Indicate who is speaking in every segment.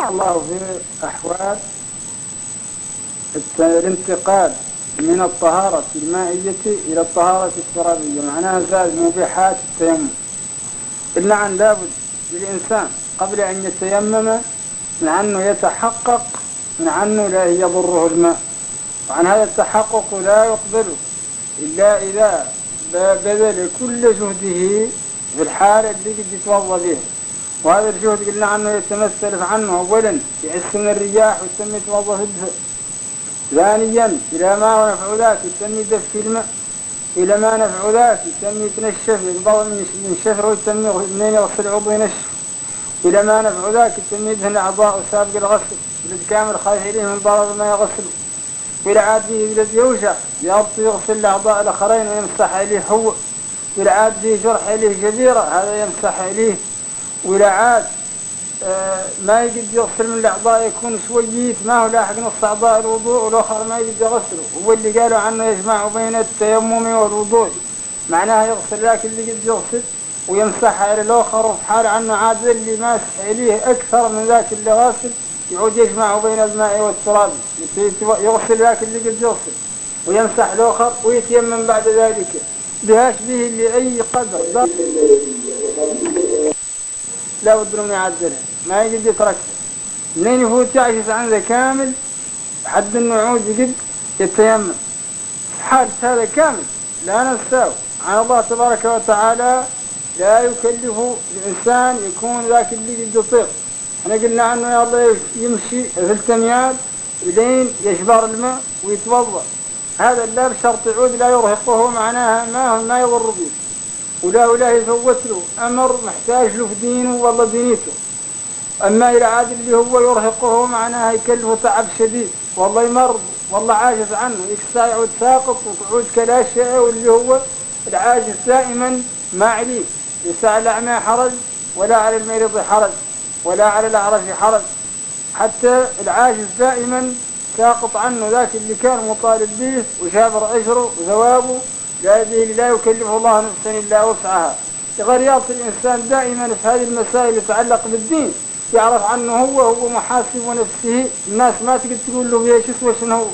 Speaker 1: الله في أحوال الانتقال من الطهارة المائية إلى الطهارة الترابية معناها زاد مبيحات التيمم. إلا أن لابد للإنسان قبل أن يتيمم من أنه يتحقق من أنه لا يضره الماء. وعن هذا التحقق لا يقبله إلا إذا بذل كل جهده في الحالة اللي قد يتوضا بها وهذا الجهد قلنا عنه يتمثل عنه أولا من الرياح يتوضا في الدفء ثانيا إلى ما نفع ذاك يسمي دفك الماء إلى ما نفع ذاك يسمي يتنشف ينبض من شفر ويسمي منين يغسل عضو ينشف. إلى ما نفع ذاك يسمي يدهن أعضاء سابق الغسل ولد كامل خايف إليه من ضرر ما يغسل. وإلى عاد فيه ولد يوشع يغطي يغسل الأعضاء الآخرين ويمسح إليه هو وإلى عاد فيه جرح إليه جبيرة هذا يمسح إليه وإلى عاد آه، ما يقد يغسل من الأعضاء يكون شويت ما هو لاحق نص أعضاء الوضوء والآخر ما يقد يغسله. هو اللي قالوا عنه يجمع بين التيمم والوضوء. معناها يغسل لكن اللي قد يغسل ويمسح على الآخر وفي حال عنه عاد اللي ماسح إليه أكثر من ذاك اللي غاسل يعود يجمع بين الماء والتراب. يغسل ذاك اللي قد يغسل ويمسح الآخر ويتيمم بعد ذلك. بهاش به لأي قدر. لا بد من يعدلها ما يجد يتركها منين يفوت يعجز عن ذا كامل حد إنه يعود يجد يتيمم. حال هذا كامل لا ننساه عن الله تبارك وتعالى لا يكلف الإنسان يكون ذاك اللي قد يطيق. إحنا قلنا عنه يا الله يمشي في التمياد لين يشبر الماء ويتوضأ. هذا لا بشرط يعود لا يرهقه معناها ما ما يضر به. ولا ولا يفوت له. أمر محتاج له في دينه والله دينيته. أما إلى عاد اللي هو يرهقه معناها يكلفه تعب شديد. والله يمرض والله عاجز عنه. يكسى يعود ساقط وتعود كلاشة واللي هو العاجز دائما ما عليه ليس على الأعمى حرج ولا على المريض حرج ولا على الأعرج حرج. حتى العاجز دائما ساقط عنه ذاك اللي كان مطالب به وشابر أجره وثوابه هذه لا يكلفه الله نفسا إلا وسعها. غير الإنسان دائما في هذه المسائل تتعلق بالدين يعرف عنه هو هو محاسب نفسه. الناس ما تقدر تقول له إيش اسوى شنو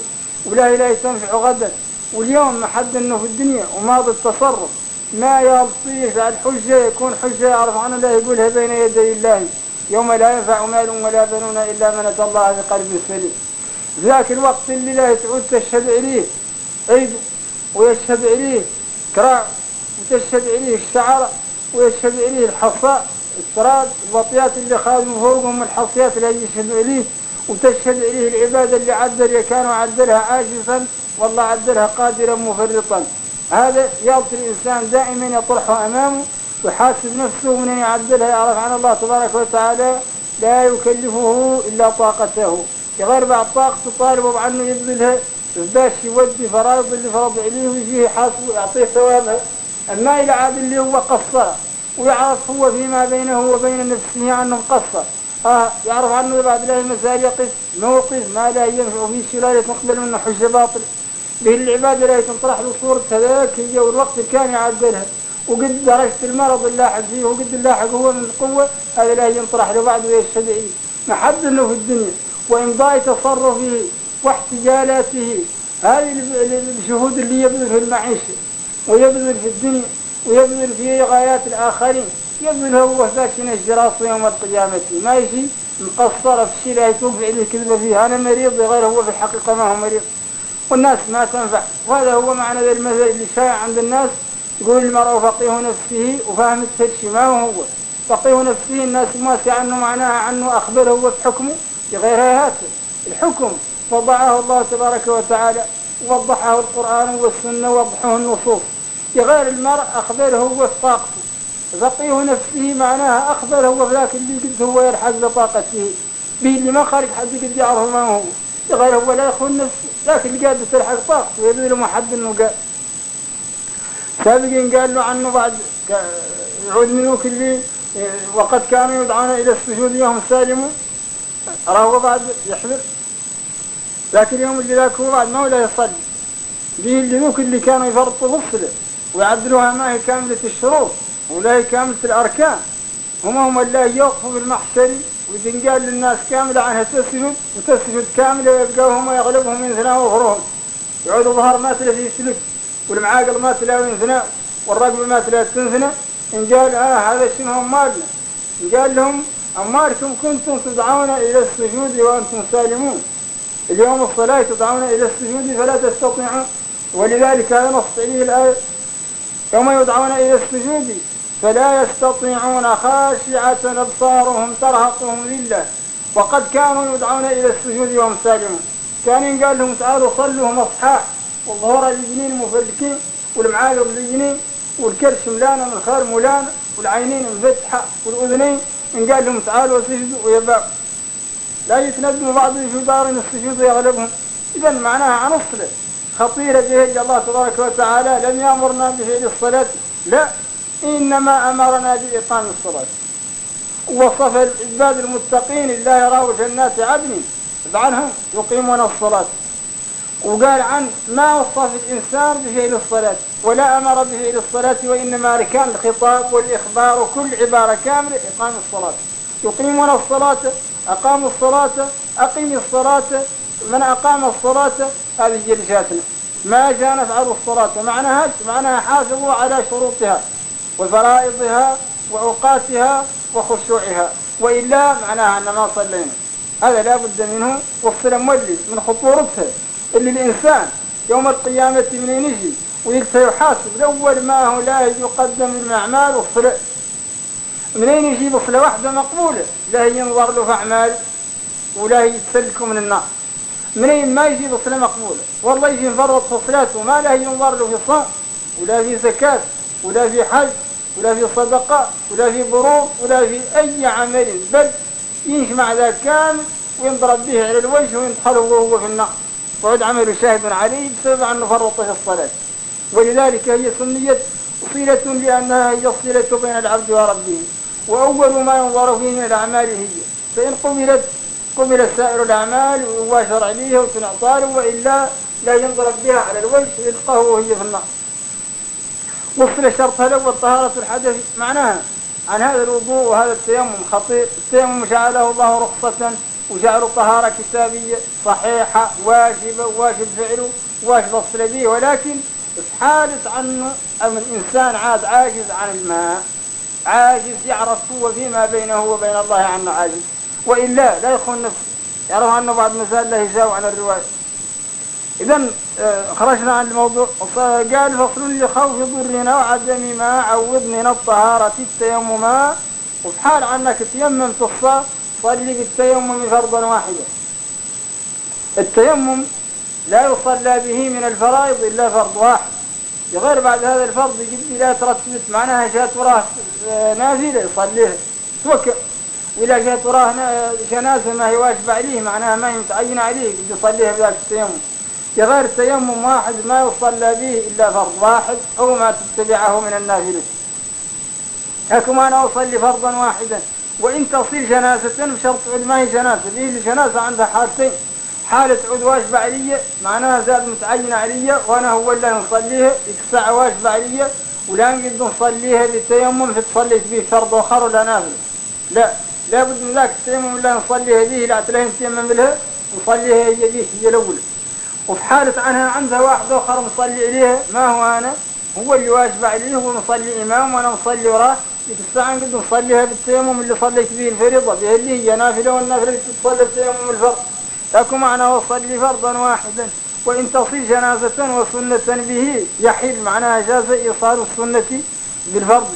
Speaker 1: ولا لا تنفع غدا. واليوم ما حد إنه في الدنيا وماضي التصرف. ما يلطيف على الحجة يكون حجة يعرف عنه لا يقولها بين يدي الله. يوم لا ينفع مال ولا بنون إلا من أتى الله بقلب سليم. ذاك الوقت اللي لا تعود تشهد عليه عيد ويشهد عليه كراع وتشهد عليه الشعر ويشهد عليه الحصاء التراب البطيات اللي خادموا فوقهم الحصيات اللي يشهدوا عليه وتشهد عليه العبادة اللي عدل كانوا عدلها عاجزا والله عدلها قادرا مفرطا. هذا يعطي الإنسان دائما يطرحه أمامه ويحاسب نفسه من يعدلها يعرف عن الله تبارك وتعالى لا يكلفه إلا طاقته. غير بعد طاقته طالبه عنه يبذلها باش يودي فرائض اللي فرض عليه ويجيه يحاسبه ويعطيه ثوابها أما إلى عاد اللي هو قصر ويعرف هو فيما بينه وبين نفسه أنه مقصر آه يعرف عنه بعد الله المسائل يقف موقف ما لا ينفع فيه شيء لا يتقبل منه حجة باطل. به العبادة لا تنطرح له صورة هذاك هي والوقت اللي كان يعدلها. وقد درجة المرض اللاحق فيه وقد اللاحق هو من القوة هذا لا ينطرح له بعد ويشهد ما حد إنه في الدنيا وإمضاء تصرفه واحتجالاته. هذه الجهود اللي يبذل في المعيشة ويبذل في الدنيا ويبذل في غايات الآخرين. يبذل هو ذاك الجراس يوم القيامة. ما يجي مقصر في الشيء لا يتوب عليه كذبة فيه. أنا مريض غير هو في الحقيقة ما هو مريض. والناس ما تنفع. وهذا هو معنى ذا المثل اللي شائع عند الناس. يقول المرء فقيه نفسه وفهم الترشي. ما هو فقيه نفسه الناس ما عنه معناها عنه أخبره هو في حكمه بغير هذا الحكم وضعه الله تبارك وتعالى ووضحه القرآن والسنة ووضحه النصوص. غير المرء أخبره هو طاقته فقيه نفسه معناها أخبره هو ذاك اللي قد هو يلحق بطاقته. به اللي ما خارج حد قد يعرف ما هو. غير هو لا يخون نفسه لكن قاعد تلحق طاقته ويبذل ما حد إنه قال سابقين قال له عنه بعد يعود منوك اللي وقد كانوا يدعون إلى السجود يوم سالموا راه بعد يحضر لكن اليوم اللي ذاك هو بعد ما ولا يصلي به اللي ذوك اللي كانوا يفرطوا غسله ويعدلوها ما هي كاملة الشروط ولا هي كاملة الأركان. هم هم اللي يوقفوا بالمحشر وإذا قال للناس كاملة عنها تسجد وتسجد كاملة يلقاهم ويغلبهم من ثناء وأخرهم يعود الظهر ما تلا فيه سلك والمعاقل ما تلا ينثنى والرقبة ما تلا تنثنى. إن قال آه هذا شنو أمالنا إن قال لهم أمالكم كنتم تدعون إلى السجود وأنتم سالمون. اليوم الصلاة تدعون إلى السجود فلا تستطيعون. ولذلك هذا نص عليه الآية. يوم يدعون إلى السجود فلا يستطيعون خاشعة أبصارهم ترهقهم ذلة. وقد كانوا يدعون إلى السجود وهم سالمون. كان ينقال لهم تعالوا صلوا هم أصحاح والظهور الجنين مفلكين والمعاقب الجنين والكرش ملانة من الخير ملانة والعينين مفتحة والأذنين. إن لهم تعالوا سجدوا ويباعوا لا يتندم بعض في دار السجود يغلبهم. إذا معناها عن الصلاة خطيرة به الله تبارك وتعالى لم يأمرنا بفعل الصلاة لا إنما أمرنا بإقام الصلاة. وصف العباد المتقين الله يراه جنات عدن. عنهم يقيمون الصلاة. وقال عن ما وصف الإنسان بفعل الصلاة ولا أمر بفعل الصلاة وإنما أركان الخطاب والإخبار وكل عبارة كاملة إقام الصلاة. يقيمون الصلاة أقاموا الصلاة أقيم الصلاة. من أقام الصلاة؟ هذه جلساتنا ما جاء نفعل الصلاة. معناها معناها حافظوا على شروطها وفرائضها وأوقاتها وخشوعها. وإلا معناها أن ما صلينا. هذا لا بد منه. والصلاة مولي من خطورتها. اللي الإنسان يوم القيامة منين يجي ويلتا يحاسب أول ما هو لا يقدم الأعمال والصلاة منين يجيب صلاة واحدة مقبولة؟ لا ينظر له في أعمال ولا يتسلكوا من النار منين ما يجيب صلاة مقبولة؟ والله يجي يفرط في صلاته ما لا ينظر له في صوم ولا في زكاة ولا في حج ولا في صدقة ولا في بروض ولا في أي عمل بل ينجمع ذا كامل وينضرب به على الوجه ويندخله وهو في النار. وعد عمل شاهد عليه بسبب أنه فرط في الصلاة. ولذلك هي سنية صلة لأنها هي الصلة بين العبد وربه. وأول ما ينظر فيه من الأعمال هي فإن قبلت قبلت سائر الأعمال ويباشر عليها وتنعطى وإلا لا ينضرب بها على الوجه يلقاه وهي في النار. وصل شرطها الأول طهارة الحدث. معناها عن هذا الوضوء وهذا التيمم خطير. التيمم جعله الله رخصة وجعله طهارة كتابية صحيحة واجبة واجب فعله واجب الصلة به. ولكن حالة عنه أم الإنسان عاد عاجز عن الماء. عاجز يعرف هو فيما بينه وبين الله عنه عاجز. وإلا لا يخون نفسه. يعرف أنه بعض المسائل لا يجاوب عن الرواية. إذا آه، خرجنا عن الموضوع. قال فصل لخوف ضرنا وعدم ما عوض من الطهارة وفي حال عنك تيمم الصلاة صلي بالتيمم فرضا واحدا. التيمم لا يصلى به من الفرائض إلا فرض واحد. غير بعد هذا الفرض يجب لا ترتبت معناها جاءت وراه آه، نافلة يصليها توكل. وإذا جاءت وراه جنازة ما هي واجب عليه معناها ما هي متعينة عليه يصليها بذلك التيمم. غير تيمم واحد ما يصلى به إلا فرض واحد أو ما تتبعه من النافلة حكم أنا أصلي فرضا واحدا. وإن تصل جنازة بشرط ما هي جنازة به الجنازة عندها حالتين. حالة عود واجب علي معناها زاد متعين علي وأنا هو اللي نصليها الساعة واجب علي ولا نقدر نصليها بالتيمم فتصليت به فرض آخر ولا نافل لا لابد من ذاك التيمم اللي نصليها به لا تلاقي نتيمم لها نصليها هي به هي الأولى وفي حالة عنها عندها واحد آخر نصلي عليها ما هو أنا؟ هو اللي واجب عليه هو نصلي إمام وأنا نصلي وراه ديك الساعة نقدر نصليها بالتيمم اللي صليت به الفريضة به اللي هي نافلة والنافلة اللي تصلي بالتيمم الفرض. لكم معنى وصلي فرضا واحدا وإن تصل جنازة وسنة به يحل معناها جاز إيصال السنة بالفرض.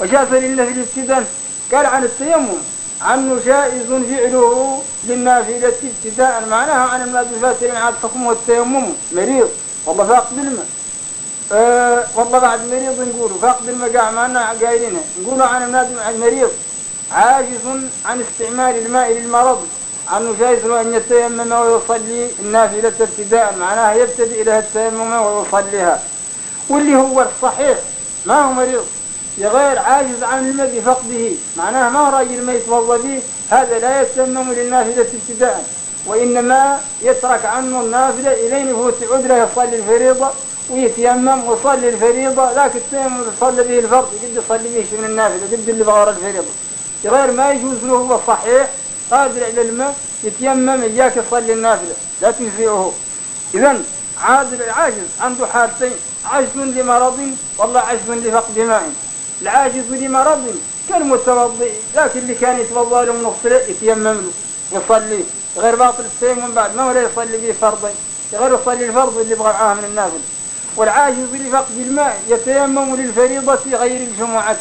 Speaker 1: وجاز للنفل ابتداء قال عن التيمم عنه جائز فعله للنافلة ابتداء معناها عن المادفات عاد حكمه التيمم مريض والله فاقد الماء. أه والله بعد مريض نقوله فاقد الماء قاع معنا قايلينها نقولوا عن المريض. عاجز عن استعمال الماء للمرض. عنه جائز أن يتيمم ويصلي النافلة ابتداء معناها يبتدئ لها التيمم ويصليها. واللي هو الصحيح ما هو مريض؟ غير عاجز عن الماء بفقده معناها ما هو راجل ما يتوضا به هذا لا يتيمم للنافلة ابتداء. وإنما يترك عنه النافلة إلين يفوت عذره يصلي الفريضة ويتيمم ويصلي الفريضة ذاك التيمم صلى به الفرض يقد يصلي به من النافلة يقد اللي بغار الفريضة. غير ما يجوز له هو صحيح قادر على الماء يتيمم إياك يصلي النافلة لا تجزئه إذا عادل العاجز عنده حالتين عجز لمرض والله عجز لفقد ماء. العاجز لمرض كالمتوضئ لكن اللي كان يتوضأ له من الصلاة يتيمم له يصلي. غير باطل التيمم بعد ما ولا يصلي به فرضين غير يصلي الفرض اللي يبغى معاه من النافل والعاجز لفقد الماء يتيمم للفريضة غير الجمعة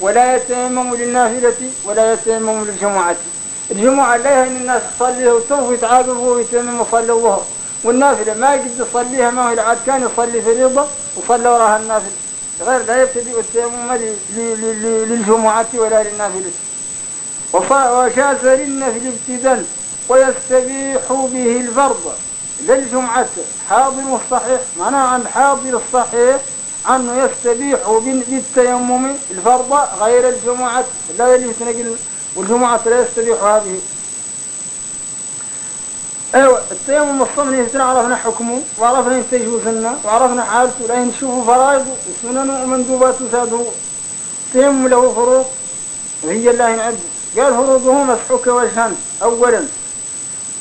Speaker 1: ولا يتيمم للنافلة ولا يتيمم للجمعة. الجمعة لا أن الناس تصليها وسوف يتعاقبوا ويتيمم يصلي الظهر والنافلة ما يقدر يصليها ما هو العاد كان يصلي فريضة وصلى وراها النافلة غير لا يبتدئ التيمم للجمعة ولا للنافلة. وشاز للنفل ابتدا ويستبيح به الفرض للجمعة حاضر الصحيح معناه عن حاضر الصحيح أنه يستبيح بالتيمم الفرض غير الجمعة لا يلي تنقل والجمعة لا يستبيح هذه. أيوه التيمم الصمني عرفنا حكمه وعرفنا انت يجوز لنا وعرفنا حالته لا نشوف فرائضه وسننه ومندوباته ساده التيمم له فروض وهي الله نعد قال فروضه مسحوك وجهان اولا.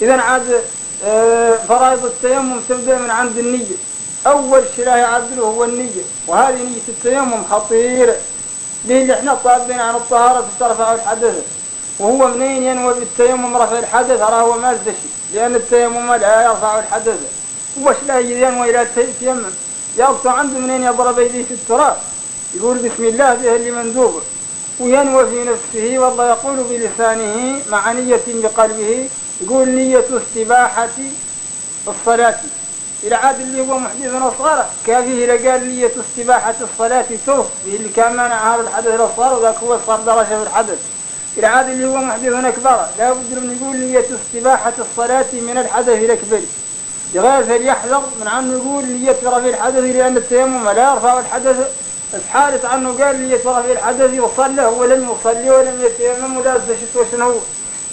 Speaker 1: اذا عاد آه، فرائض التيمم تبدا من عند النية. أول شيء لا يعدله هو النية. وهذه نية التيمم به اللي إحنا طالبين عن الطهارة ترفع الحدث. وهو منين ينوي بالتيمم رفع الحدث؟ راه هو ما شيء لأن التيمم لا يرفع الحدث. وش لا ينوي إلى التيمم؟ يقطع عنده منين يضرب يديه في التراب؟ يقول بسم الله به اللي مندوب وينوي في نفسه والله يقول بلسانه مع نية بقلبه يقول نية استباحة الصلاة. إلى عاد اللي هو محدث أصغر كافيه لقال نية استباحة الصلاة توف اللي كان مانع هذا الحدث الأصغر وذاك هو صار درجة في الحدث. العاد اللي هو محدث أكبر لا بد من يقول نية استباحة الصلاة من الحدث الأكبر بغير فليحذر من عنه يقول نية رفع الحدث لأن التيمم لا يرفع الحدث؟ بس حالة عنه قال نية رفع الحدث وصلى ولم يصلي ولم يتيمم ولا زشت وشنو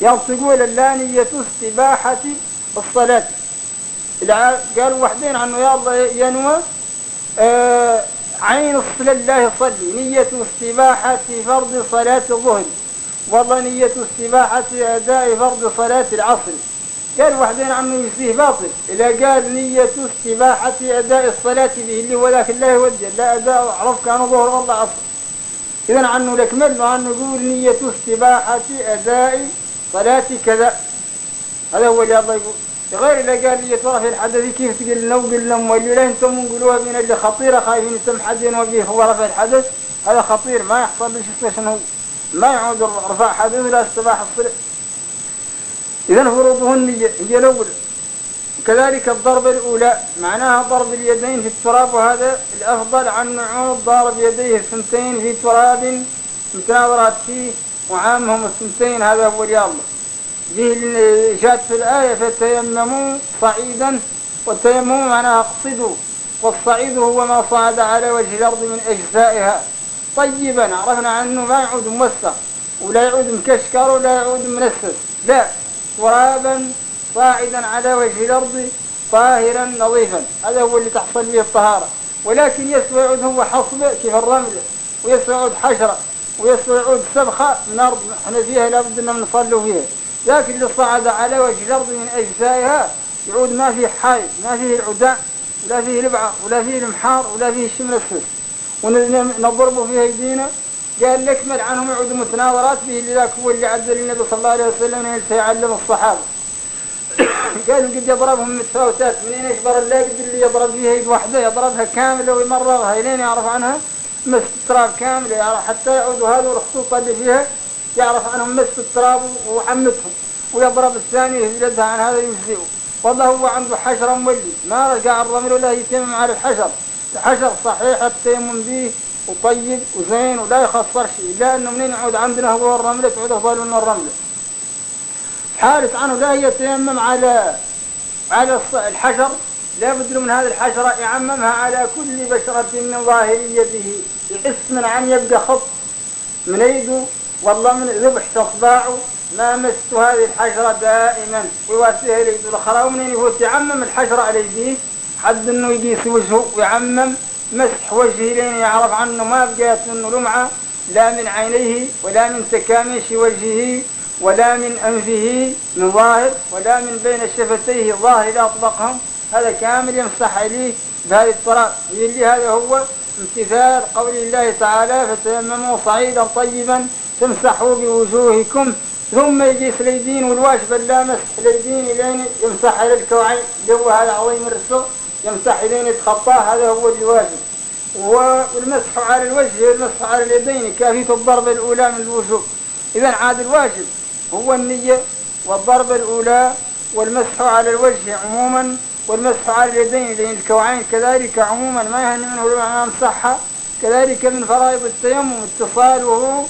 Speaker 1: يقول لا نية استباحة الصلاة. قال وحدين عنه يا الله ينوى آه عين الصلاة الله يصلي نية استباحة فرض صلاة الظهر. والله نية استباحة أداء فرض صلاة العصر. قال وحدين عنه يسيه باطل. إذا قال نية استباحة أداء الصلاة به اللي ذاك الله يوجه. لا أداء عرف كان ظهر والله عصر. إذا عنه لكمل عنه يقول نية استباحة أداء صلاة كذا. هذا هو اللي الله يقول. غير إذا قال لي ترى في الحدث كيف تقول لنا وقل لهم واللي لا أنتم نقولوها من اللي خطيرة خايفين أنتم حد ينوبيه هو رفع الحدث هذا خطير ما يحصل له شنو. ما يعود رفع حدث ولا استباح الصلح إذا النية هي الأولى كذلك الضربة الأولى معناها ضرب اليدين في التراب وهذا الأفضل عن نعود ضارب يديه الثنتين في تراب متناظرات فيه وعامهم الثنتين هذا هو رياض به جاءت في الآية فتيمموا صعيدا والتيمم معناها اقصدوا والصعيد هو ما صعد على وجه الأرض من أجزائها. طيبا عرفنا عنه ما يعود موسخ ولا يعود مكشكر ولا يعود منسس لا. ترابا صاعدا على وجه الأرض طاهرا نظيفا. هذا هو اللي تحصل به الطهارة. ولكن يسوى يعود هو حصبة كيف الرمل؟ ويسوى يعود حشرة ويسوى يعود سبخة من أرض إحنا فيها لابد أن نصلوا فيها. لكن اللي صعد على وجه الأرض من أجزائها يعود ما فيه حائط ما فيه العداء ولا فيه لبعة ولا فيه المحار ولا فيه الشمل السوس ونضربه في أيدينا. قال نكمل عنهم يعود متناورات به اللي ذاك هو اللي عدل النبي صلى الله عليه وسلم يعلم الصحابة. قال قد يضربهم متفاوتات منين يشبر الله قد اللي يضرب فيها يد واحدة يضربها كامله ويمررها الين يعرف عنها؟ مس التراب كامل حتى يعودوا هذا الخطوط اللي فيها يعرف عنهم مس التراب وحمتهم ويضرب الثاني يجلدها عن هذا يجزئه والله هو عنده حشرة مولي ما رجع الرمل ولا يتم على الحشر. حجر صحيح التيمم به وطيب وزين ولا يخسر شيء لأنه منين يعود عندنا هو الرملة تعود أفضل من الرملة. حارس عنه لا يتيمم على على الحجر لا بد من هذه الحشرة يعممها على كل بشرة من ظاهر يده يحس من عن يبقى خط من يده والله من ذبح اصبعه ما مست هذه الحشرة دائما ويواسيها اليد الاخرى ومنين يفوت يعمم الحشرة على يديه. حد إنه يقيس وجهه ويعمم مسح وجهه لين يعرف عنه ما بقيت منه لمعة لا من عينيه ولا من تكامش وجهه ولا من أنفه من ظاهر ولا من بين شفتيه ظاهر إذا أطلقهم. هذا كامل يمسح عليه بهذه الطرق اللي هذا هو امتثال قول الله تعالى فتيمموا صعيدا طيبا تمسحوا بوجوهكم. ثم يجي اليدين والواجب اللامس اليدين لين يمسح على الكوعين هو هذا عظيم الرسل يمسح لين يتخطاه هذا هو الواجب. والمسح على الوجه والمسح على اليدين كافية الضربة الأولى من الوجوب. إذا عاد الواجب هو النية والضربة الأولى والمسح على الوجه عموما والمسح على اليدين لأن الكوعين كذلك عموما ما يهني منه الإمام صحة كذلك من فرائض التيمم اتصاله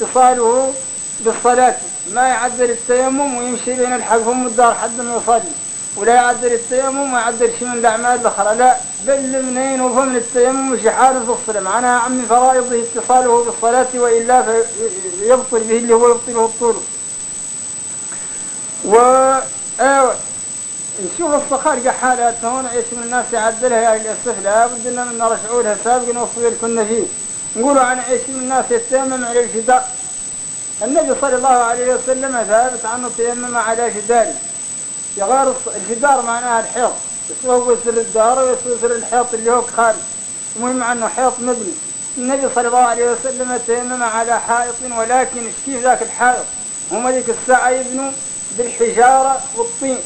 Speaker 1: اتصاله بالصلاة. ما يعدل التيمم ويمشي بين الحلفم والدار حد يصلي ولا يعدل التيمم ما شيء من الأعمال الأخرى لا بل منين وفم التيمم؟ حال في الصلاة. معناها عم فرائضه اتصاله بالصلاة وإلا فيبطل به اللي هو يبطله الطول. و آه نشوف الصخارق حالات. هون من الناس يعدلها يا للاسف لابد إن نرجعوا لها سابقا وفي كنا فيه. نقولوا عن من الناس يتيمم على الجدار النبي صلى الله عليه وسلم ثابت عنه تيمم على جدار غير الجدار معناها الحيط. بس هو سر الدار ويسوى سر الحيط اللي هو خارج. المهم عنه حيط مبني النبي صلى الله عليه وسلم تيمم على حائط ولكن كيف ذاك الحائط؟ هم ذيك الساعة يبنوا بالحجارة والطين.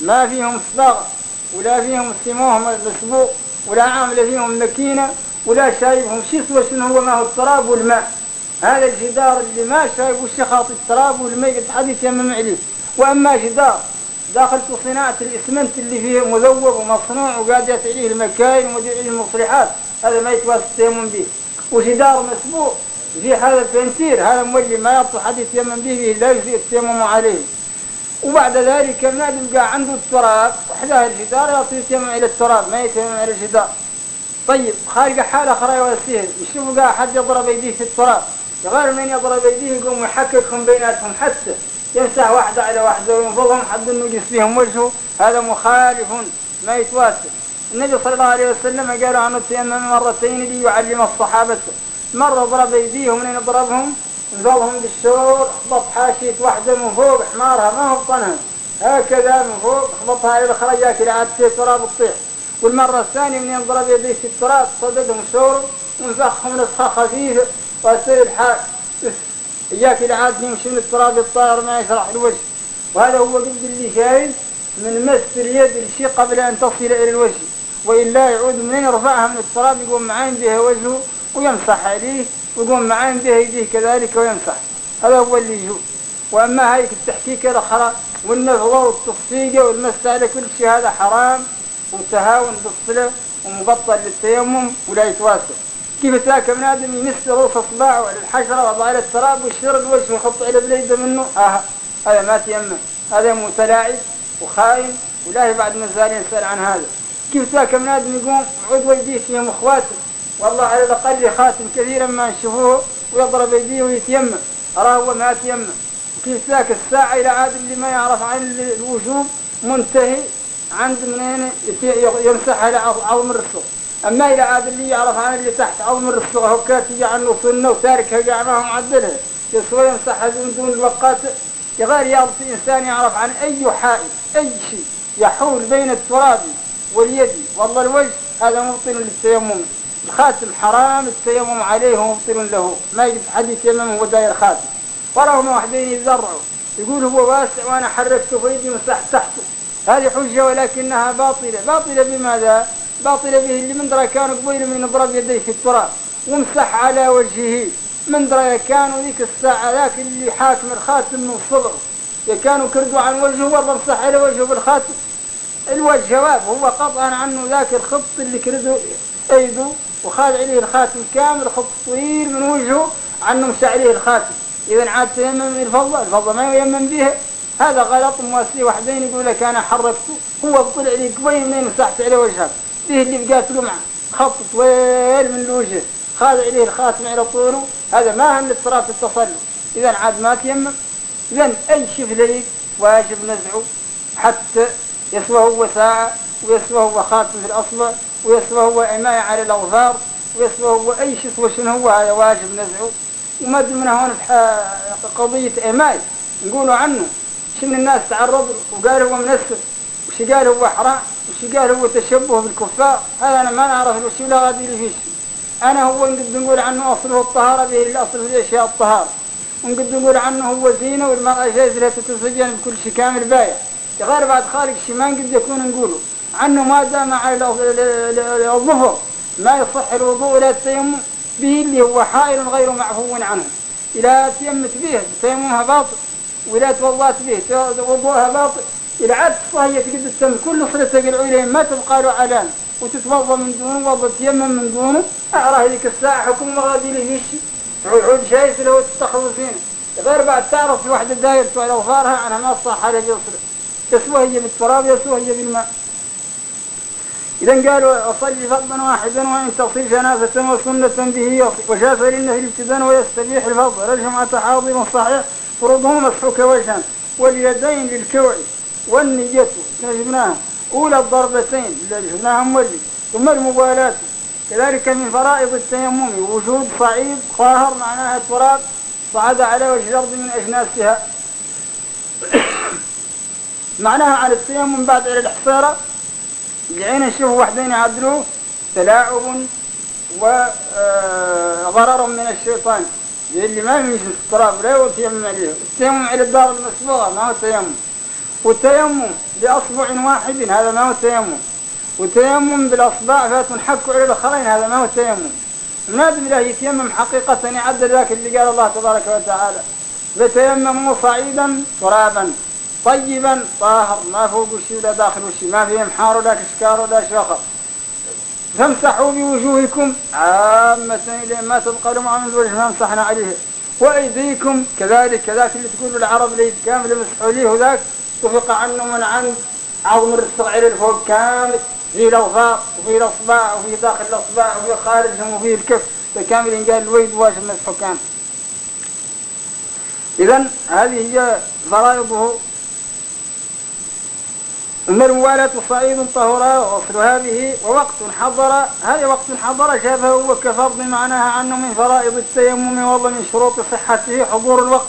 Speaker 1: ما فيهم صباغة ولا فيهم سموهم مسبوق ولا عاملة فيهم مكينة ولا شايفهم. شي سوى شنو هو؟ ما هو التراب والماء. هذا الجدار اللي ما شايف وش خاطي التراب والماء؟ قد حد يتيمم عليه. وأما جدار داخل صناعة الإسمنت اللي فيه مذوب ومصنوع وقاعد عليه المكاين عليه المصلحات هذا ما التيمم به. وجدار مسبوق في هذا الفنتير هذا مولي ما يطلع حد يتيمم به لا يجزي التيمم عليه. وبعد ذلك ما يبقى عنده التراب وحدها الجدار يعطي يتيمم إلى التراب ما يتيمم إلى الجدار طيب خارج حالة أخرى يوسيه يشوف قاعد حد يضرب يديه في التراب؟ غير من يضرب يديه يقوم يحككهم بيناتهم حتى. يمسح واحدة على واحدة وينفضهم حد يجلس فيهم وجهه. هذا مخالف ما يتواسل النبي صلى الله عليه وسلم قال عنه التيمم مرتين ليعلم الصحابة. مرة ضرب يديهم من يضربهم نضربهم بالشور اخبط حاشية واحدة من فوق حمارها ما هو بطنها. هكذا من فوق اخبطها إلى الاخرى جاك عاد في تراب الطيح. والمرة الثانية من يضرب يديه في التراب صددهم شور ونفخهم نفخة خفيفة ويصير الحال إياك عاد يمشي من التراب الطائر ما يشرح الوجه. وهذا هو قد اللي شايف من مس اليد الشيء قبل أن تصل إلى الوجه. وإلا يعود منين يرفعها من التراب يقوم معين بها وجهه ويمسح عليه ويقوم معين بها يديه كذلك ويمسح. هذا هو اللي يجوز. وأما هاي التحكيك الأخرى والنفضة والتصفيقة والمس على كل شيء هذا حرام وتهاون بالصلة ومبطل للتيمم ولا يتواسل كيف تاك من يمس روس اصبعه على الحشرة وضع على التراب ويشير الوجه ويحط على بليدة منه؟ آه هذا ما تيمم. هذا متلاعب وخاين ولا بعد ما زال يسأل عن هذا. كيف ذاك من آدم يقوم عود ويديه فيهم أخواته. والله على الأقل خاتم كثيرا ما نشوفوه ويضرب يديه ويتيمم. أراه هو ما تيمم. كيف ذاك الساعة إلى عاد اللي ما يعرف عن الوجوب منتهي. عند منين؟ يمسح على عظم الرسول أما اذا عاد اللي يعرف عن اللي تحت عظم الرسول هو كاتي عنه سنه وتاركها قاع ما هو معدلها يسوى يمسحها دون الوقات غير يعرف إنسان يعرف عن أي حائل أي شيء يحول بين التراب واليد. والله الوجه هذا مبطل للتيمم. الخاتم حرام التيمم عليه مبطل له. ما يجب حد يتيمم هو داير خاتم. وراهم واحدين يزرعوا. يقول هو واسع وأنا حركته في يدي مسحت تحته. هذه حجة ولكنها باطلة. باطلة بماذا؟ باطلة به اللي من درى كان قبيل من يضرب يديه في التراب ومسح على وجهه. من درى كانوا ذيك الساعة ذاك اللي حاكم الخاتم من صبعه كانوا كردوا عن وجهه والله مسح على وجهه بالخاتم؟ الوجه جواب هو قطعا عنه ذاك الخط اللي كردوا ايده وخاد عليه الخاتم كامل خط طويل من وجهه عنه مش عليه الخاتم. اذا عاد تيمم الفضة الفضة ما ييمم بها. هذا غلط مواسي وحدين يقول لك أنا حركته هو طلع لي قبيل منين مسحت على وجهك. فيه اللي بقات له معه. خط طويل من الوجه خاضع عليه الخاتم على طوله. هذا ما هم الصراط التصلب اذا عاد ما تيمم. اذا اي شيء في واجب نزعه حتى يسوى هو ساعة ويسوى هو خاتم في الأصبع ويسوى هو عماية على الأظفار ويسوى هو أي شيء شنو هو هذا واجب نزعه. وما منها هون قضية إيماي نقولوا عنه. شن الناس تعرضوا وقال هو منسف. وش قال هو حرام وش قال هو تشبه بالكفار هذا أنا ما نعرف وش ولا غادي لي فيش أنا هو نقد نقول عنه أصله الطهارة به الأصل في الأشياء الطهارة. ونقد نقول عنه هو زينة والمرأة جايزة تتسجن بكل شيء كامل بايع غير بعد خالق شيء ما نقد يكون نقوله. عنه ما دام على الظهر ما يصح الوضوء ولا التيمم به اللي هو حائل غير معفو عنه. إذا تيمت به تيممها باطل وإذا توضأت به وضوءها باطل. إذا عاد هي تقد التم كل صلة العليم ما تبقى له علامة وتتوضأ من دونه وتتيمم من دونه. أرى هذيك الساعة حكم مغادي لي فيش عود شايف لو تتخذ فينا. غير بعد تعرف في واحدة دايرة على أوفارها عنها ما صح على بيصل يسوى هي بالتراب يسوى هي بالماء. إذا قالوا أصلي فرضا واحدا وإن تصل جنازة وسنة به وشاف لأنه الابتداء ويستبيح الفضل. الجمعة حاضر صحيح فروضه مسحوك وجها. واليدين للكوع. والنية جبناها أولى الضربتين اللي جبناها مولي ثم المبالاة. كذلك من فرائض التيمم. وجود صعيد قاهر معناها تراب صعد على وجه الأرض من أجناسها معناها على التيمم بعد إلى الحصيرة. لعين نشوف وحدين يعدلوه تلاعب وغرر من الشيطان. اللي ما يمشي التراب لا يتيمم عليه. التيمم على الدار المسبوغة ما هو تيمم والتيمم بأصبع واحد هذا ما هو تيمم والتيمم بالأصبع فتنحك على الأخرين هذا ما هو تيمم منادم له يتيمم حقيقة يعدل ذاك اللي قال الله تبارك وتعالى. لتيمموا صعيدا ترابا طيبا طاهر ما فوق شيء ولا داخل شيء ما فيه محار ولا كشكار ولا شخر فامسحوا بوجوهكم عامة إلى ما تبقى لهم عن الوجه فامسحنا عليه. وأيديكم كذلك كذاك اللي تقول العرب اللي كامل مسحوا ليه ذاك تفق عنه من عند عظم الصغير الفوق كامل في الأظفار وفي الأصبع وفي داخل الأصبع وفي خارجهم وفي الكف فكامل قال الويد واش مسحه كامل. إذا هذه هي فرائضه ثم الموالاة صعيد طهرا وأصل هذه ووقت حضر هذا وقت حضر شافه وكفرض معناها عنه من فرائض التيمم وضع من شروط صحته حضور الوقت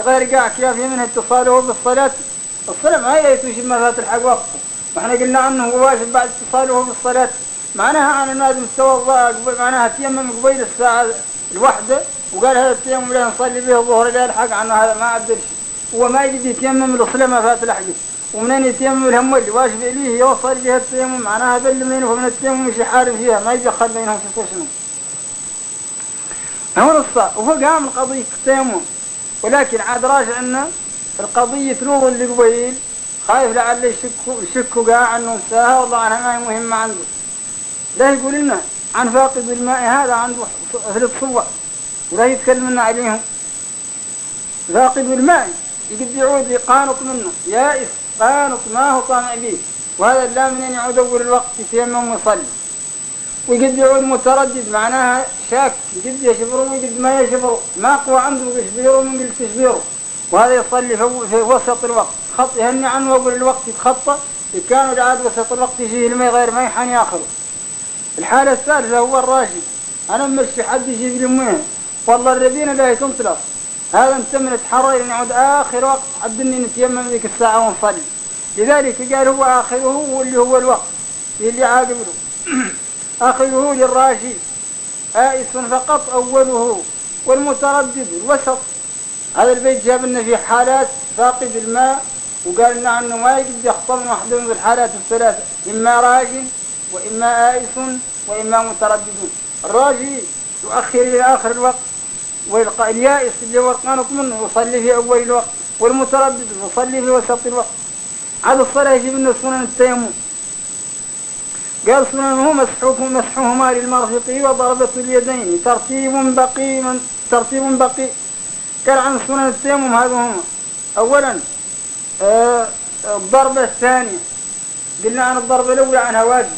Speaker 1: غير قاع كافي منه اتصاله بالصلاة. الصلاة ما هي توجب ما فات الحق وقته وإحنا قلنا هو واجب بعد اتصاله بالصلاة معناها عن النادم توضا معناها تيمم قبيل الساعة الوحدة وقال هذا التيمم لا نصلي به الظهر لا الحق عنه هذا ما عدل هو ما يجي يتيمم الصلاة ما فات الحق. ومنين يتيمم الهم اللي واجب إليه يوصل بها التيمم. معناها اللي منه من التيمم مش يحارب فيها؟ ما يدخل بينهم في شنو هون الصلاة وهو قام قضية التيمم ولكن عاد راجع لنا القضية نور اللي قبيل. خايف لعل يشكوا يشكوا قاع عنه ساها والله عنها ما هي مهمة عنده. لا يقول لنا عن فاقد الماء هذا عنده ثلاث صور ولا يتكلم لنا عليهم. فاقد الماء يقد يعود يقانط منه. يائس قانط ما هو طامع به. وهذا لا منين يعود أول الوقت يتيمم ويصلي ويقد يعود متردد. معناها شاك. يقد يشبره ويقد ما يشبره. ما قوى عنده يشبره من قلت تشبيره وهذا يصلي في وسط الوقت. خط يهني عنه وقول الوقت يتخطى إن كانوا عاد وسط الوقت يجيه الماء غير ما يحن ياخذه الحالة الثالثة هو الراشد أنا مشي حد يجيب لي مويه والله الربينا لا تنطلق هذا انت من تحرر نعود آخر وقت. حد إني نتيمم ذيك الساعة ونصلي. لذلك قال هو آخره واللي هو الوقت. اللي عاقبه آخره للراشد آئس فقط أوله. والمتردد. الوسط هذا البيت جاب لنا في حالات فاقد الماء وقال لنا عنه ما يقدر يخطب من واحدة من الحالات الثلاثة إما راجل وإما آيس وإما متردد. الراجي يؤخر إلى آخر الوقت ويلقى اليائس اللي هو القانط منه يصلي في أول الوقت والمتردد يصلي في وسط الوقت. على الصلاة يجب لنا سنن التيمم. قال سننه مسحوه مسحهما للمرفق وضربة اليدين ترتيب بقي من ترتيب بقي. قال عن سنن التيمم هذا هما أولا آه الضربة الثانية قلنا عن الضربة الأولى عنها واجب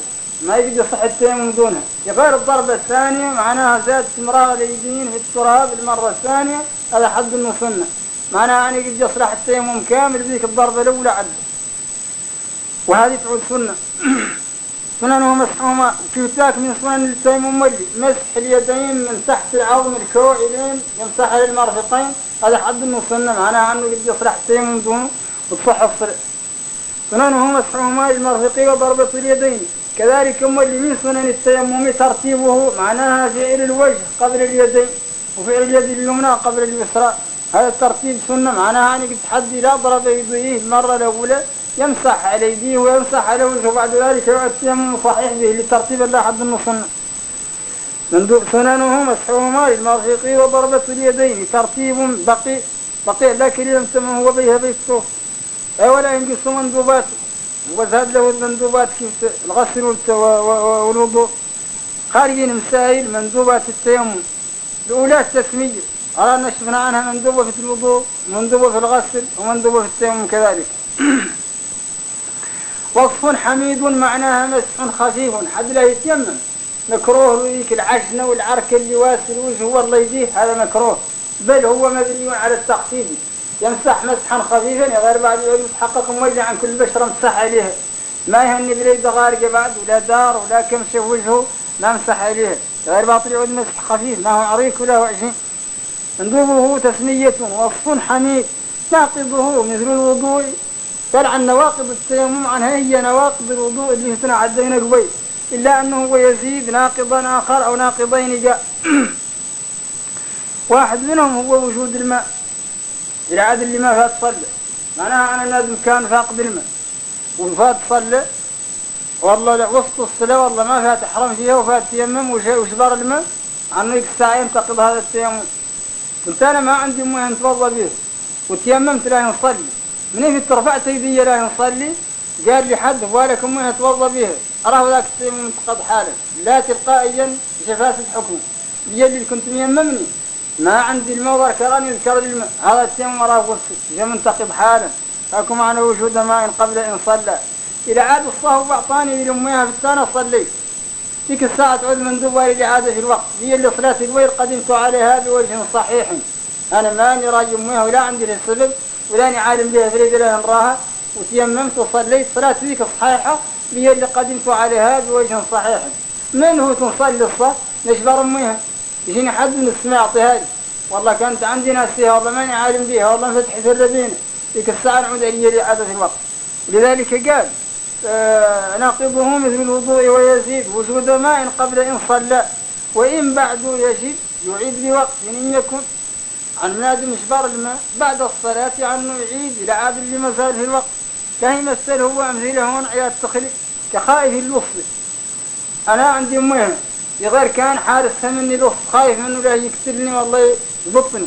Speaker 1: ما يجي يصح التيمم دونها غير الضربة الثانية معناها زاد استمرار اليدين في التراب المرة الثانية. هذا حد إنه سنة. معناها أن يجي يصلح التيمم كامل ذيك الضربة الأولى عد. وهذه تعود سنة. سننه مسحهما في ذاك من سنن التيمم واللي مسح اليدين من تحت العظم الكوع لين يمسح للمرفقين هذا حد انه سنة معناها أنه قد يصلح التيمم دونه وتصح الصلاة سننه مسحهما للمرفقين وضربة اليدين. كذلك اللي من سنن التيمم ترتيبه معناها فعل الوجه قبل اليدين وفعل اليد اليمنى قبل اليسرى. هذا الترتيب سنة. معناها أن قد حد لا ضرب يديه المرة الأولى يمسح على يديه ويمسح على وجهه. وبعد ذلك التيمم صحيح به لترتيب انه سنة مندوب سننه مسحهما للمرفق وضربة اليدين. ترتيب بقي بقي لكن لم تمه هو بيها بيته ولا ينقص مندوباته وزاد له المندوبات كيف الغسل والوضوء. خارجين مسائل مندوبات التيمم. الأولى التسمية. أرانا شفنا عنها مندوبة في الوضوء ومندوبة في الغسل ومندوبة في التيمم كذلك. وصف حميد معناها مسح خفيف حد لا يتيمم. مكروه ذيك العجنة والعرك اللي واسل وجهه والله يديه هذا مكروه. بل هو مبني على التخفيف. يمسح مسحا خفيفا غير بعد يتحقق مولع عن كل بشرة مسح عليها ما يهني بلي دغارقة بعد ولا دار ولا كمشة وجهه ما مسح عليها غير باطل يعود مسح خفيف ما هو عريك ولا هو عشين انظره تسمية وصف حميد. ناقضه مثل الوضوء. قال عن نواقض التيمم عنها هي نواقض الوضوء اللي هنا عدينا قبيل إلا أنه هو يزيد ناقضا آخر أو ناقضين جاء. واحد منهم هو وجود الماء إلى عاد اللي ما فات صلى. معناها أنا النادم كان فاقد الماء. وفات صلى والله وسط الصلاة والله ما فات حرم فيها وفات تيمم وشبر الماء؟ عنه الساعة ينتقض هذا التيمم. قلت أنا ما عندي مويه نتوضى به وتيممت لا نصلي من في رفعت يدي لا نصلي قال لي حد ولكم مويه توضى بها أراه ذاك انتقض حاله. لا تلقائيا شفاس الحكم اللي كنت ميممني ما عندي الماء كراني يذكر الماء هذا التيمم أراه غرفي جا منتقض حالا حكم على وجود ماء قبل إن صلى. إذا عاد الصهو بعطاني لأمها في الثانية صليت تلك الساعة تعود مندوبة لإعادة في الوقت. هي اللي صلاة الويل قدمت عليها بوجه صحيح. أنا ماني راجل أمها ولا عندي له سبب ولا عالم بها فريد لا نراها وتيممت وصليت. صلاة ذيك الصحيحة هي اللي قدمت عليها بوجه صحيح. من هو تنصلي الصلاة نشبر أمها. يجيني حد من السماء أعطيها لي والله كانت عندي ناس فيها والله ماني عالم بها والله فتحت الربينة ذيك الساعة نعود علي لإعادة الوقت. لذلك قال آه ناقضه مثل الوضوء ويزيد وجود ماء قبل إن صلى. وإن بعد يجب يعيد بوقت إن يكن. عن نادم إشبار الماء بعد الصلاة عنه يعيد إلى عاد اللي مسار في الوقت. كهي مثله وأمثله هون عياد تخلي كخائف اللص أنا عندي مهم. غير كان حارس مني لص خايف منه لا يقتلني والله يبطني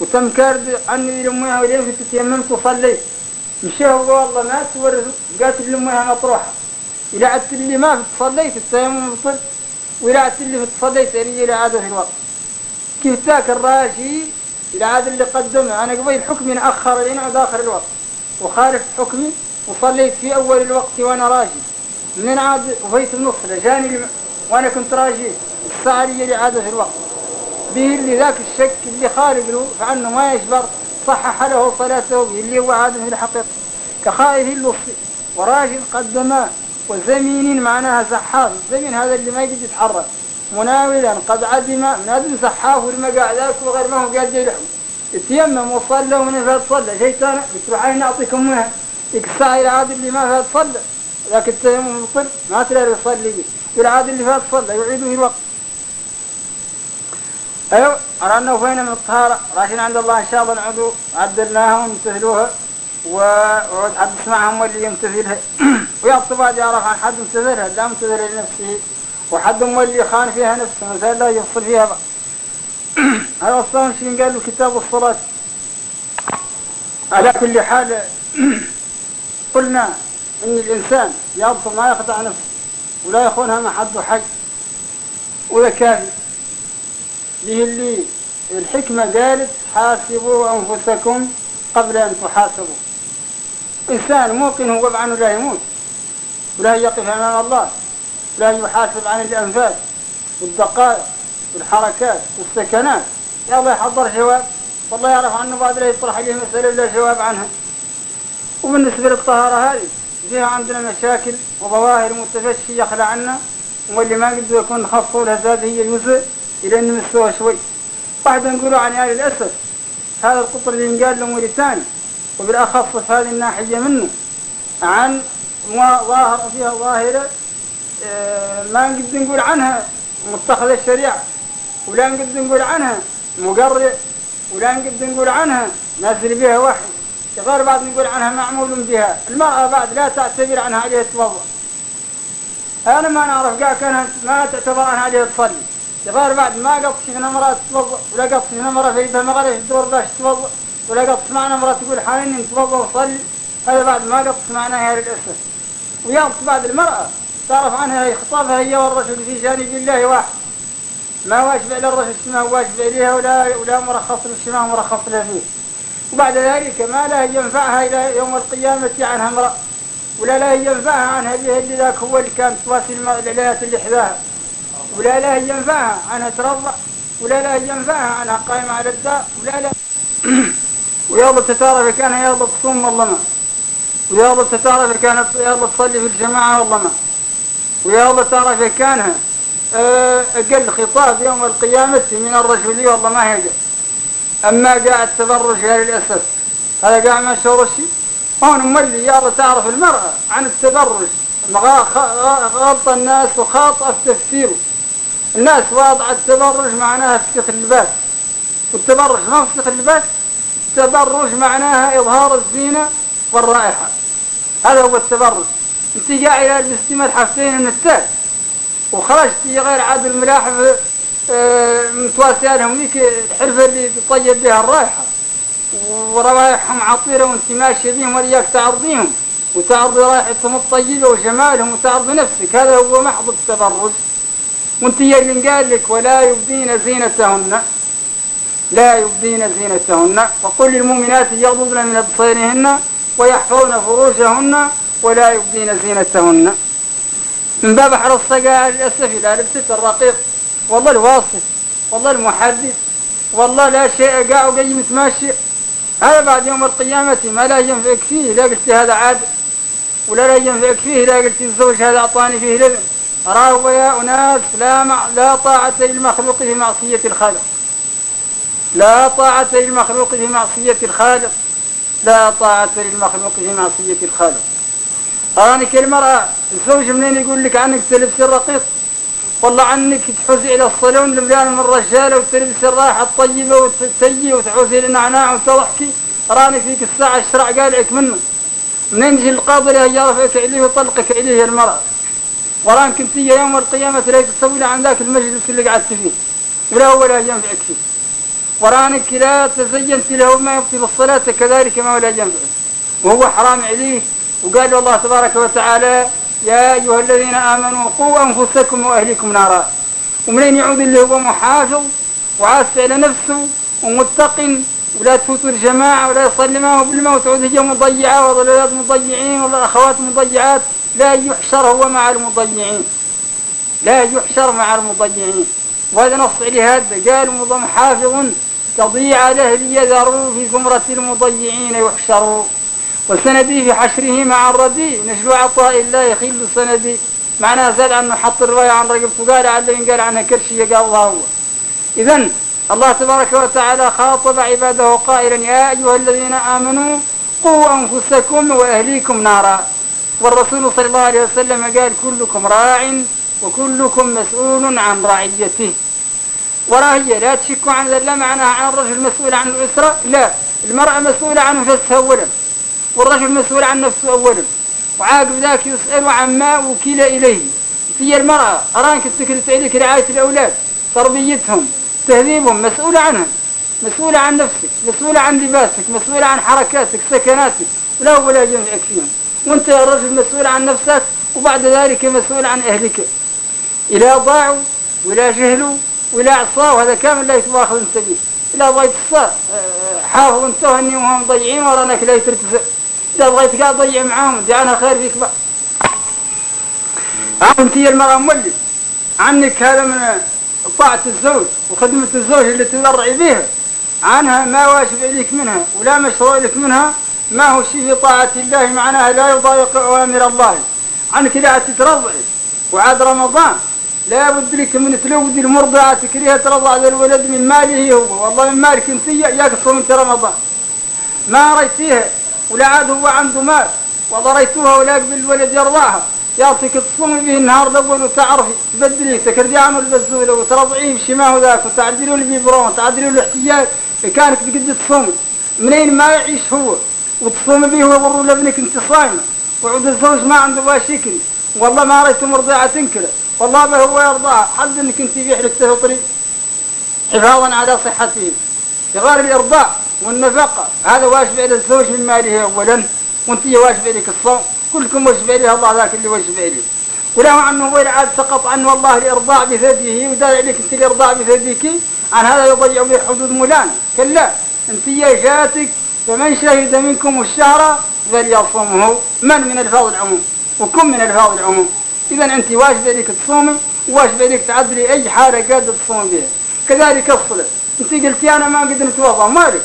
Speaker 1: وتم كارد عني لأمها ولين في تتيممت وصليت. مشي هو والله ما تورث. قالت لأمها مطروحة إذا عدت اللي ما في تصليت التيمم بطل وإذا عدت اللي تصليت أريد إلى عادة في الوقت. كيف ذاك الراشي عاد اللي قدمه. أنا قبيل حكمي أخر لين آخر الوقت وخالف حكمي وصليت في أول الوقت وأنا راجي من عاد وفيت النص لجاني وأنا كنت راجي الساعة اللي عادة في الوقت. به اللي ذاك الشك اللي خالق له فعنه ما يجبر صحح له صلاته به اللي هو عادة في الحقيقة. كخائف اللص وراجل قدماه وزمين معناها زحاف الزمين هذا اللي ما يقدر يتحرك. مناولا قد عدم نادم زحاف والمقاع ذاك وغير ما هو قادر يلحق يتيمم وصلى ومن فات صلى. شيطان بتروحين نعطيكم منها الساعة إلى عاد اللي ما فات صلى. ذاك التيمم بطل ما تلاقي يصلي. به والعاد اللي فات صلى. يعيده الوقت. أيوه أرانا وفينا من الطهارة؟ راشين عند الله إن شاء الله نعودوا. عدلناها ونمتثلوها. وعود حد يسمعهم واللي يمتثلها. ويعطي بعد يعرف عن حد امتثلها لا امتثل لنفسه. وحد مولي خان فيها نفسه مثلا لا يفصل فيها بقى. هذا الصلاة شين قال له كتاب الصلاة. على كل حال قلنا إن الإنسان يبطل ما يخدع نفسه ولا يخونها مع حد حي ولا كافي. به اللي الحكمة قالت حاسبوا أنفسكم قبل أن تحاسبوا. إنسان موقن هو عنه لا يموت ولا يقف أمام الله. لا يحاسب عن الأنفاس والدقائق والحركات والسكنات. يا الله يحضر جواب والله يعرف عنه بعد لا يطرح عليه مسألة لا جواب عنها. وبالنسبة للطهارة هذه فيها عندنا مشاكل وظواهر متفشي يخلع عنا واللي ما قد يكون نخفوا لها زاد هي جزء إلى نمسوها شوي. واحد نقولوا عن يعني للاسف هذا القطر اللي ينقال له موريتاني وبالأخص في هذه الناحية منه عن ظاهر فيها ظاهرة آه، ما نقدر نقول عنها. متخذ الشريعة. ولا نقدر نقول عنها. مقرئ ولا نقدر نقول عنها. اللي بها وحي. غير بعد نقول عنها معمول بها. المرأة بعد لا تعتبر عنها عليها تتوضأ أنا ما نعرف قاع كانت ما تعتبر عنها عليها تصلي غير بعد ما قط شفنا مرأة تتوضأ ولا قط شفنا مرأة في يدها مغرب الدور باش تتوضأ ولا قط سمعنا مرأة تقول حاليا تتوضأ وصلي. هذا بعد ما قط سمعناها للأسف. ويغط بعد المرأة. تعرف عنها هي خطابها هي والرجل في جانب الله واحد. ما واجب على الرجل ما واجب عليها ولا ولا مرخص ما مرخص لها فيه. وبعد ذلك ما لا ينفعها إلى يوم القيامة عنها امرأة ولا لا ينفعها عنها به اللي ذاك هو اللي كان تواسي العلايات اللي حذاها. ولا لا ينفعها عنها ترضع ولا لا ينفعها عنها قائمة على الداء ولا لا. ويلا تتعرف كان يلا تصوم والله ما ويلا تتعرف كانت يلا تصلي في الجماعة والله ما ويلا تعرف كانها آه، أقل خطاب يوم القيامة من الرجل والله ما هي أما قاعد التبرج للأسف هذا قاعد ما شورشي هون مولي يلا تعرف المرأة عن التبرج غلط الناس وخاطئة في تفسيره الناس واضعة التبرج معناها فسخ اللباس. والتبرج ما فسخ اللباس؟ التبرج معناها إظهار الزينة والرائحة. هذا هو التبرج. قاعد لبستي ملحفتين من التاج وخرجت غير عاد الملاحف آه، متواسية لهم ذيك الحرفة اللي تطيب بها الرائحة. وروايحهم عطيرة وانت ماشية بهم ولياك تعرضيهم. وتعرضي رائحتهم الطيبة وجمالهم وتعرضي نفسك. هذا هو محض التبرج. وانت اللي قال لك ولا يبدين زينتهن. لا يبدين زينتهن. وقل للمؤمنات يغضضن من أبصارهن ويحفظن فروجهن ولا يبدين زينتهن. من باب حرص للأسف لا لبست الرقيق. والله الواصف والله المحدث والله لا شيء قاع وقيم ماشي هذا بعد يوم القيامة ما لا ينفعك فيه لا قلت هذا عاد ولا لا ينفعك فيه لا قلت الزوج هذا أعطاني فيه لبن. راهو يا أناس لا, مع لا طاعة للمخلوق في معصية الخالق. لا طاعة للمخلوق في معصية الخالق. لا طاعة للمخلوق في معصية الخالق. أرانك المرأة الزوج منين يقول لك عنك تلبس الرقيق؟ والله عنك تحوزي إلى الصالون لمليان من الرجالة وتلبس الراحة الطيبة وتسيي وتحوزي للنعناع وتضحكي. راني فيك الساعة الشرع قالعك منه. منين يجي القاضي اللي يرفعك عليه ويطلقك عليه المرأة؟ ورانك انت يوم القيامة لا تسوي عن ذاك المجلس اللي قعدت فيه. ولا ولا ينفعك فيه ورانك لا تزينت له ما يبطل الصلاة كذلك ما ولا ينفعك. وهو حرام عليه وقال الله تبارك وتعالى يا أيها الذين آمنوا قوا أنفسكم وأهلكم نارا. ومنين يعود اللي هو محافظ وعاس على نفسه ومتق ولا تفوتوا الجماعة ولا يصلي معه بالموت تعود هي مضيعة وضلالات مضيعين ولا أخوات مضيعات لا يحشر هو مع المضيعين. لا يحشر مع المضيعين. وهذا نص عليه هذا قال محافظ تضيع له ليذروا في زمرة المضيعين يحشروا. وسندي في حشره مع الردي. نشلو عطاء الله يخل سندي معناها زاد عنه حط الرواية عن رجل فقال على قال عنها كرشية قال الله هو. إذا الله تبارك وتعالى خاطب عباده قائلا يا أيها الذين آمنوا قوا أنفسكم وأهليكم نارا. والرسول صلى الله عليه وسلم قال كلكم راع وكلكم مسؤول عن رعيته. وراهي لا تشكوا عن ذا معناها عن الرجل مسؤول عن الأسرة. لا المرأة مسؤولة عن نفسها أولا والرجل مسؤول عن نفسه أولا. وعاقب ذاك يسأل عما وكل إليه. في المرأة أرانك تكلت عليك رعاية الأولاد. تربيتهم تهذيبهم مسؤولة عنها مسؤولة عن نفسك مسؤولة عن لباسك مسؤولة عن حركاتك سكناتك. ولا ولا ينفعك فيهم. وأنت يا رجل مسؤول عن نفسك وبعد ذلك مسؤول عن أهلك. إلى ضاعوا ولا جهلوا ولا عصاه وهذا كامل لا يتواخذ أنت به. إلا بغيت الصاء آه، حافظ أنت وهني وهم ضيعين ورانك لا يترتفع. إذا بغيت قاعد ضيع معاهم جعلها خير فيك بقى. أنت هي المرأة مولي. عنك هذا من طاعة الزوج وخدمة الزوج اللي تضرعي بها عنها ما واجب عليك منها ولا مشروع لك منها. ما هو شيء في طاعة الله معناها لا يضايق أوامر الله. عنك لا تترضعي وعاد رمضان لا بد لك من تلود المرضعة تكريها ترضع ذا الولد من ماله هو. والله من مالك أنت تصوم أنت رمضان. ما ريتيها ولا عاد هو عنده مال وضريتوها ولا يقبل الولد يرضعها يعطيك تصومي به النهار الأول وتعرفي تبدلي تكردي عنه البزوله وترضعيه بشماه ذاك وتعدلوا له بيبرون تعدلوا له احتياج كانك تقد تصومي منين ما يعيش هو وتصومي به ويضر لابنك انت صايمه وعود الزوج ما عنده باشكل والله ما رأيت مرضعة تنكره. والله ما هو يرضاها. حد إنك أنت بيحلك تفطري حفاظا على صحته. غير الارضاع والنفقة هذا واجب على الزوج من ماله اولا وأنت واجب عليك الصوم؟ كلكم واجب عليه الله ذاك اللي واجب عليه ولو عنه وين عاد سقط عنه والله الإرضاع بثديه ودار عليك أنت الإرضاع بثديك عن هذا يضيع به حدود مولان. كلا يا جاتك فمن شهد منكم الشهر فليصومه من من الفاظ العموم؟ وكم من الفاظ العموم؟ اذا أنت واجب عليك تصومي؟ واجب عليك تعدلي اي حاله قادر تصوم بها؟ كذلك الصلاة. أنت قلتي أنا ما أقدر اتوضا مالك.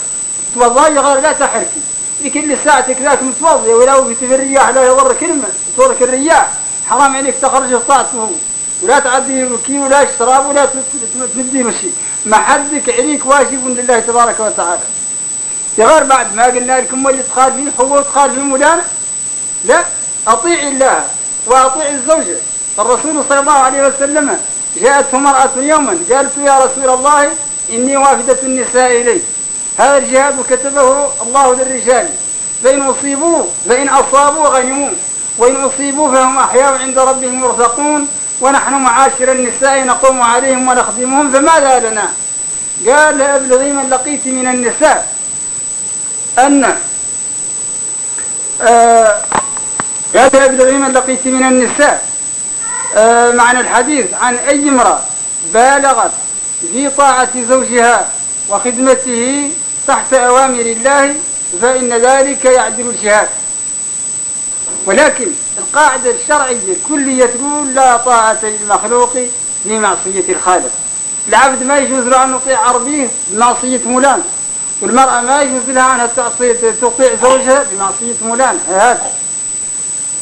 Speaker 1: توضاي غير لا تحركي في كل ساعتك ذاك متوضي ولو في الرياح لا يضر كلمة تضرك الرياح. حرام عليك تخرج طاعته ولا تعدي بكي ولا شراب ولا تمدي شيء ما حدك عليك واجب لله تبارك وتعالى. يا غير بعد ما قلنا لكم اللي تخالفين حقوق تخالفين مولانا لا أطيع الله وأطيع الزوجة. الرسول صلى الله عليه وسلم جاءته مرأة يوما قالت يا رسول الله إني وافدة النساء إليك. هذا الجهاد كتبه الله للرجال. فإن أصيبوا فإن أصابوا غنموا. وإن أصيبوا فهم أحياء عند ربهم يرزقون. ونحن معاشر النساء نقوم عليهم ونخدمهم فماذا لنا؟ قال أبلغي من لقيت من النساء. أن آه قال أبلغي من لقيت من النساء. آه معنى الحديث عن أي امرأة بالغت في طاعة زوجها وخدمته تحت أوامر الله فإن ذلك يعدل الجهاد. ولكن القاعدة الشرعية الكلية تقول لا طاعة للمخلوق في معصية الخالق. العبد ما يجوز له أن يطيع عربيه بمعصية مولان والمرأة ما يجوز لها أنها تطيع زوجها بمعصية مولان هذا.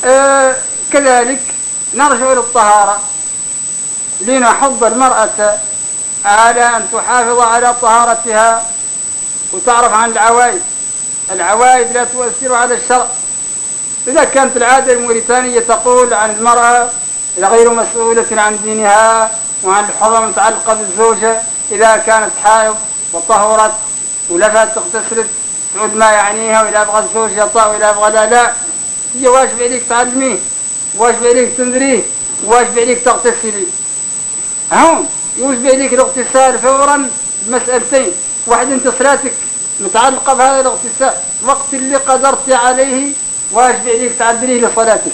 Speaker 1: آه كذلك نرجع للطهارة لنحض المرأة على أن تحافظ على طهارتها وتعرف عن العوائد. العوائد لا تؤثر على الشرع. إذا كانت العادة الموريتانية تقول عن المرأة غير مسؤولة عن دينها وعن الحرمة المتعلقة بالزوجة إذا كانت حائض وطهرت ولفت تغتسلت تعود ما يعنيها وإذا أبغى الزوج يطاع وإذا أبغى لا لا. هي واجب عليك تعلميه واجب عليك تنذريه واجب عليك تغتسلي هون يوجب عليك الاغتسال فورا بمسألتين. واحد انت صلاتك متعلقة بهذا الاغتسال وقت اللي قدرت عليه واجب عليك تعدليه لصلاتك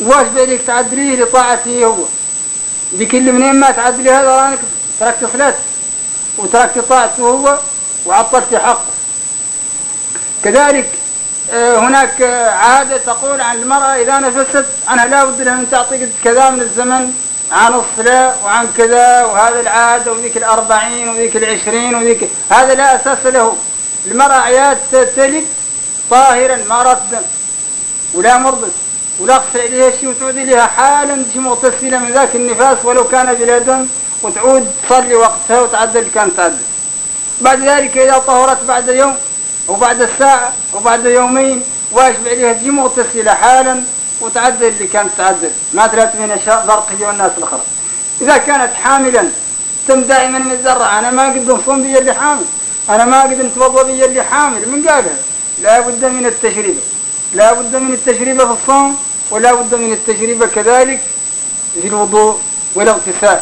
Speaker 1: واجب عليك تعدليه لطاعته هو. بكل منين ما تعدلي هذا رانك تركت صلاتك وتركت طاعته هو وعطلت حقه. كذلك آه، هناك عادة تقول عن المرأة إذا نفست عنها لا بد لها من تعطي كذا من الزمن عن الصلاة وعن كذا وهذا العادة وذيك الأربعين وذيك العشرين وذيك هذا لا أساس له. المرأة عياد تلد طاهرا ما دم ولا مرضت ولا اغسل عليها شيء وتعود لها حالا تجي مغتسلة من ذاك النفاس ولو كان بلا دم وتعود تصلي وقتها وتعدل كان تعدل. بعد ذلك إذا طهرت بعد يوم وبعد الساعة وبعد يومين واجب عليها تجي مغتسلة حالا وتعدل اللي كانت تعدل ما ثلاث من برقية والناس الأخرى إذا كانت حاملا تم دائما متزرع أنا ما قد نصوم بي اللي حامل. أنا ما قد نتوضى بي اللي حامل. من قالها؟ لا بد من التجربة لا بد من التجربة في الصوم ولا بد من التجربة كذلك في الوضوء والاغتسال.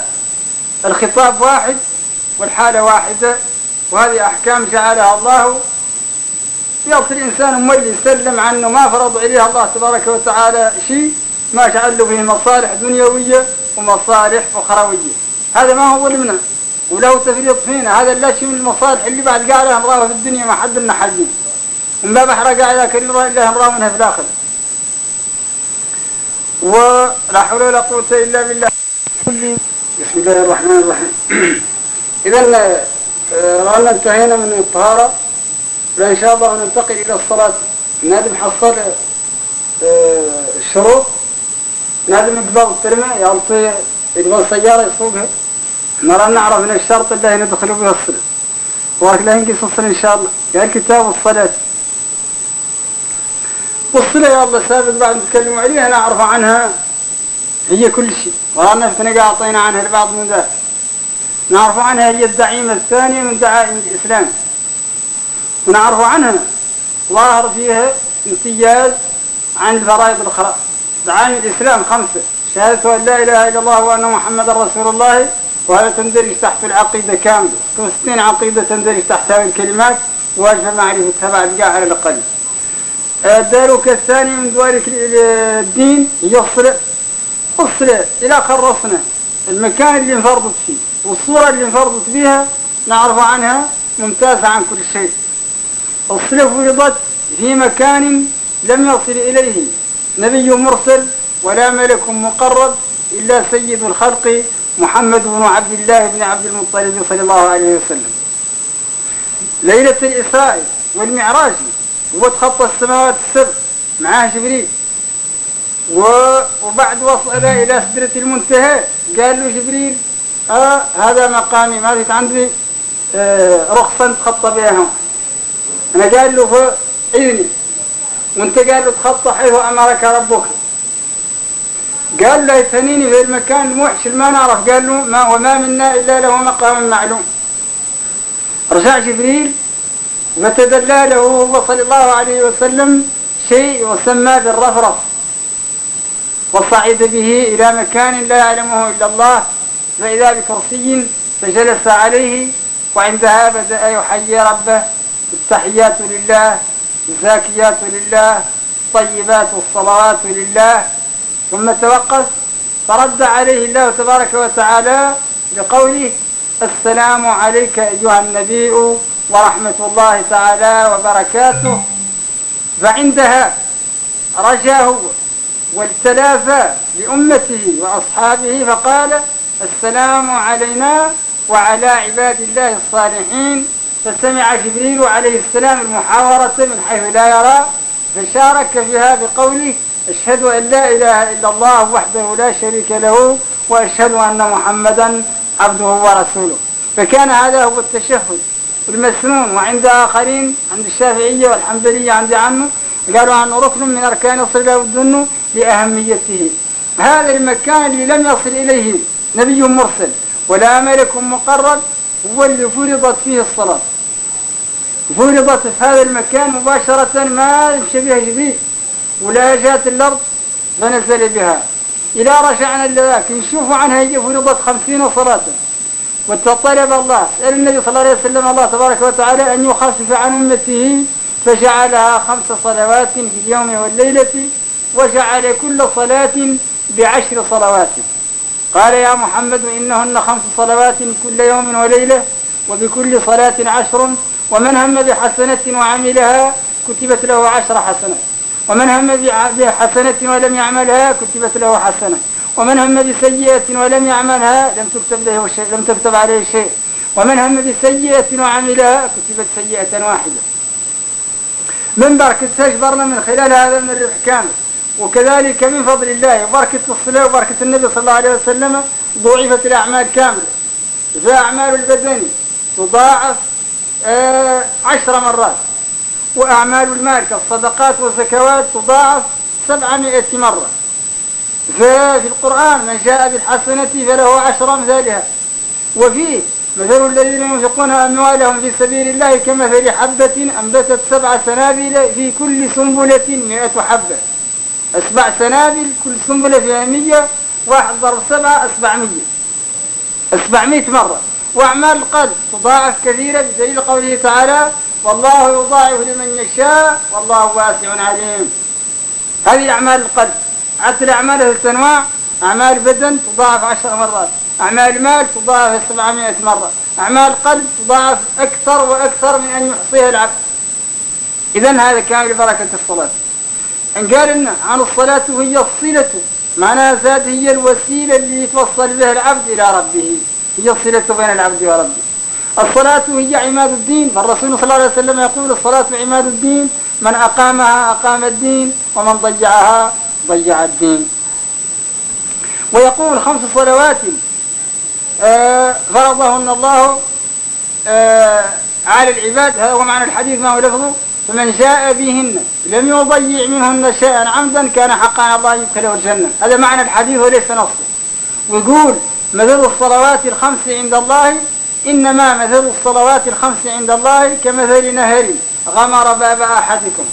Speaker 1: الخطاب واحد والحالة واحدة وهذه أحكام جعلها الله يصل الإنسان مولي يسلم عنه ما فرض عليه الله تبارك وتعالى شيء ما جعل له فيه مصالح دنيوية ومصالح أخروية. هذا ما هو ظلمنا. وله تفريط فينا. هذا لا شيء من المصالح اللي بعد قالها نراه في الدنيا ما حد لنا حلين من باب أحرق على كل إلا نراه منها في الآخرة. ولا حول ولا قوة إلا بالله. بسم الله الرحمن الرحيم. إذا آه، رانا انتهينا من الطهارة. فإن شاء الله ننتقل إلى الصلاة. نادم حصل آه، الشروط نادم يقبل الترمى يعطي يقبل يسوقها نرى نعرف من الشرط اللي ندخل به الصلاة. وراك لا ينقص الصلاة إن شاء الله. يا الكتاب والصلاة. والصلاة يا الله سابق بعد نتكلم عليها نعرف عنها هي كل شيء. ورانا في أعطينا عنها البعض من ذلك نعرف عنها هي الدعيمة الثانية من دعائم الإسلام. ونعرف عنها. ظاهر فيها امتياز عن الفرائض الأخرى. دعائم الإسلام خمسة. شهادة أن لا إله إلا الله وأن محمد رسول الله وهذا تندرج تحت العقيدة كاملة. ستين عقيدة تندرج تحت هذه الكلمات واجب معرفتها بعد على الأقل. الدارك الثاني من دوارك الدين هي الصلاة الصلاة إلى خلصنا المكان اللي انفرضت فيه والصورة اللي انفرضت بها نعرف عنها ممتازة عن كل شيء. الصلاة فرضت في مكان لم يصل إليه. نبي مرسل ولا ملك مقرب إلا سيد الخلق محمد بن عبد الله بن عبد المطلب صلى الله عليه وسلم. ليلة الإسراء والمعراج هو تخطى السماوات السبع معاه جبريل. وبعد وصل إلى سدرة المنتهى قال له جبريل آه هذا مقامي ما عندي آه رخصة تخطى بها أنا قال له إذني وأنت قال له تخطى حيث أمرك ربك. قال له يتنيني في المكان الموحش ما نعرف. قال له ما وما منا إلا له مقام معلوم. رجع جبريل وتدلى له صلى الله عليه وسلم شيء يسمى بالرفرف. وصعد به إلى مكان لا يعلمه إلا الله فإذا بكرسي فجلس عليه وعندها بدأ يحيي ربه. التحيات لله الزاكيات لله الطيبات والصلوات لله. ثم توقف فرد عليه الله تبارك وتعالى بقوله السلام عليك أيها النبي ورحمة الله تعالى وبركاته. فعندها رجاه والتلافى لأمته وأصحابه فقال السلام علينا وعلى عباد الله الصالحين. فسمع جبريل عليه السلام المحاورة من حيث لا يرى فشارك فيها بقوله أشهد أن لا إله إلا الله وحده لا شريك له وأشهد أن محمدا عبده ورسوله. فكان هذا هو التشهد المسنون. وعند آخرين عند الشافعية والحنبلية عند عمه قالوا أنه ركن من أركان الصلاة والدن لأهميته. هذا المكان اللي لم يصل إليه نبي مرسل ولا ملك مقرب هو اللي فرضت فيه الصلاة. فرضت في هذا المكان مباشرة ما يمشي بها ولا جاءت الأرض فنزل بها. إلى رجعنا لذاك نشوف عنها هي فرضت خمسين صلاة. وتطلب الله سأل النبي صلى الله عليه وسلم الله تبارك وتعالى أن يخفف عن أمته فجعلها خمس صلوات في اليوم والليلة وجعل كل صلاة بعشر صلوات. قال يا محمد إنهن خمس صلوات كل يوم وليلة وبكل صلاة عشر ومن هم بحسنة وعملها كتبت له عشر حسنات ومن هم بحسنة ولم يعملها كتبت له حسنة. ومن هم بسيئة ولم يعملها لم تكتب له شيء لم تكتب عليه شيء. ومن هم بسيئة وعملها كتبت سيئة واحدة. من بركة تجبرنا من خلال هذا من الربح كامل. وكذلك من فضل الله وبركة الصلاة وبركة النبي صلى الله عليه وسلم ضعفت الأعمال كاملة. فأعمال البدن تضاعف عشر مرات. وأعمال المال كالصدقات والزكوات تضاعف سبعمائة مرة. ففي القرآن من جاء بالحسنة فله عشر أمثالها. وفيه مثل الذين ينفقون أموالهم في سبيل الله كمثل حبة أنبتت سبع سنابل في كل سنبلة مئة حبة. أسبع سنابل كل سنبلة فيها مية واحد ضرب سبعة أسبعمية. أسبعمية مرة. وأعمال القلب تضاعف كثيرا بدليل قوله تعالى والله يضاعف لمن يشاء والله واسع عليم. هذه أعمال القلب. عدد الأعمال ثلاث أنواع أعمال بدن تضاعف عشر مرات. أعمال مال تضاعف سبعمائة مرة. أعمال قلب تضاعف أكثر وأكثر من أن يحصيها العبد. إذا هذا كامل بركة الصلاة. إن قال لنا عن الصلاة وهي الصلة معناها زاد هي الوسيلة اللي يتوصل بها العبد إلى ربه. هي الصلة بين العبد وربه الصلاة هي عماد الدين. فالرسول صلى الله عليه وسلم يقول الصلاة عماد الدين. من أقامها أقام الدين ومن ضيعها ضيع الدين. ويقول خمس صلوات آه، فرضهن الله آه، على العباد. هذا هو معنى الحديث ما هو لفظه؟ فمن جاء بهن لم يضيع منهن شيئا عمدا كان حقا على الله يدخله الجنة. هذا معنى الحديث وليس نصه. ويقول مثل الصلوات الخمس عند الله إنما مثل الصلوات الخمس عند الله كمثل نهر غمر باب أحدكم.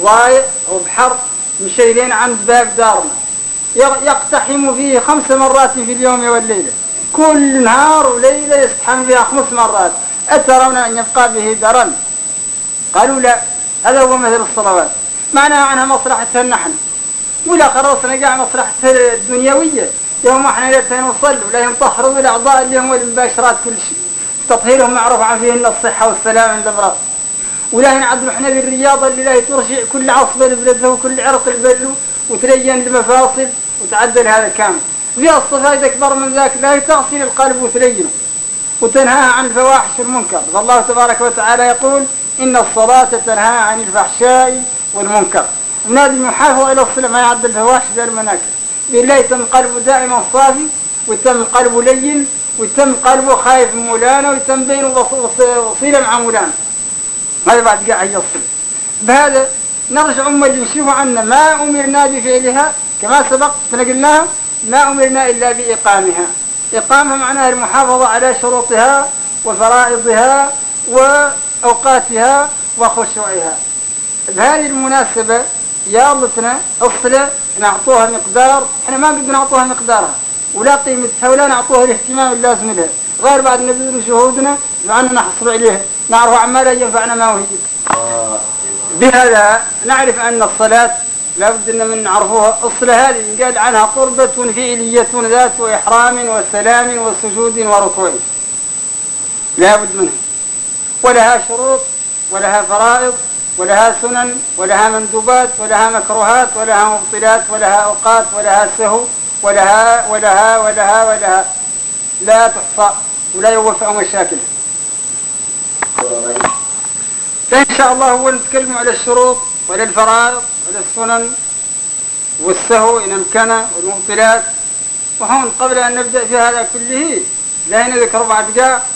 Speaker 1: ضايع وبحر مشيلين عند باب دارنا. يقتحم فيه خمس مرات في اليوم والليلة. كل نهار وليلة يستحم فيها خمس مرات. أترون أن يبقى به درا قالوا لا هذا هو مثل الصلوات. معناها عنها مصلحتها نحن. ولا خلصنا قاع مصلحتها الدنيوية. يوم إحنا ليلتين نصلوا لا ينطهروا الأعضاء اللي هم المباشرات كل شيء. تطهيرهم معروف عن فيهن الصحة والسلام عند امرأة ولا ينعدلوا إحنا بالرياضة اللي لا ترجع كل عصبة لبلده وكل عرق البلو وتلين المفاصل وتعدل هذا كامل في الصفات أكبر من ذاك لا تعصي القلب وتلينه وتنهاها عن الفواحش والمنكر. فالله تبارك وتعالى يقول إن الصلاة تنهى عن الفحشاء والمنكر. ونادي المحافظة إلى الصلاة ما يعد الفواحش ذا المناكر. بالله يتم قلبه دائما صافي ويتم قلبه لين ويتم قلبه خايف من مولانا ويتم بينه وصيلة مع مولانا. هذا بعد قاع هي الصلة بهذا نرجع أمة اللي يشوفوا عنا ما أمرنا بفعلها كما سبق فنقلناها ما أمرنا إلا بإقامها. إقامة معناها المحافظة على شروطها وفرائضها وأوقاتها وخشوعها. بهذه المناسبة يا لطنا الصلة نعطوها مقدار إحنا ما نقدر نعطوها مقدارها ولا قيمتها ولا نعطوها الاهتمام اللازم لها غير بعد نبذل شهودنا مع أننا نحصل عليها نعرف أعمالها ينفعنا ما هو. بهذا نعرف أن الصلاة لابد أن من نعرفوها الصلاة هذه قال عنها قربة فعلية ذات إحرام وسلام وسجود وركوع. لابد منها. ولها شروط ولها فرائض ولها سنن ولها مندوبات ولها مكروهات ولها مبطلات ولها أوقات ولها سهو ولها ولها ولها ولها. لا تحصى ولا يوفى مشاكل فإن شاء الله هو نتكلم على الشروط ولا الفرائض ولا السنن والسهو إن أمكن والمبطلات. وهون قبل أن نبدأ في هذا كله لا نذكر بعد جاء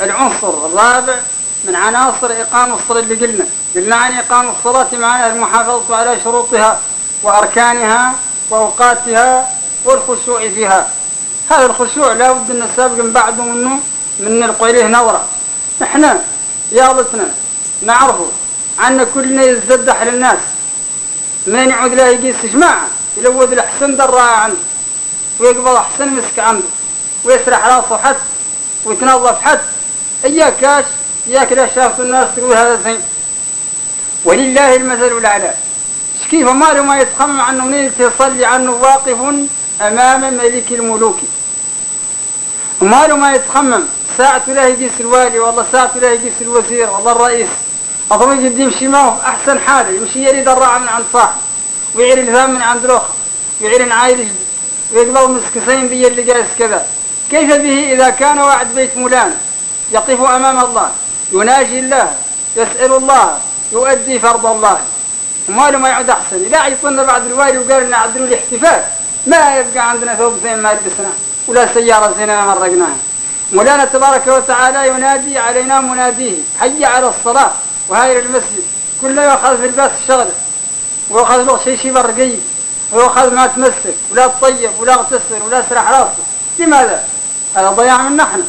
Speaker 1: العنصر الرابع من عناصر إقامة الصلاة اللي قلنا. قلنا عن إقامة الصلاة معناها المحافظة على شروطها وأركانها وأوقاتها والخشوع فيها. هذا الخشوع لا بد أن السابق من بعده منه من نلقى إليه نظرة. نحن ياضتنا نعرفه عنا كلنا يزدح للناس من يعود لا يقيس جماعة يلود الأحسن دراء عنده ويقبض أحسن مسك عنده ويسرح راسه حد ويتنظف حد. إياك لا شافت الناس تقول هذا زين. ولله المثل الأعلى. كيف ما ما يتخمم عنه منين يصلي عنه واقف أمام ملك الملوك؟ له ما يتخمم. ساعة لا يقيس الوالي والله ساعة لا يقيس الوزير والله الرئيس. أظن يجي يمشي معه أحسن حالة يمشي يريد الراعة من عند صاحب ويعير الفم من عند الأخر ويعير عائل ويقبل مسكسين بي اللي جالس كذا. كيف به إذا كان واحد بيت مولانا يقف أمام الله؟ يناجي الله يسأل الله يؤدي فرض الله. وما له ما يعود أحسن. لا يكون بعد الوالي وقال لنا عدلوا الاحتفال ما يبقى عندنا ثوب زين ما لبسنا ولا سيارة زين ما مرقناها. مولانا تبارك وتعالى ينادي علينا مناديه حي على الصلاة وهاي المسجد. كله يأخذ في الباس الشغلة ويأخذ له شيء شيء برقي ويأخذ ما تمسك ولا تطيب ولا تغتسل ولا تسرح راسه. لماذا؟ هذا ضياع من نحن.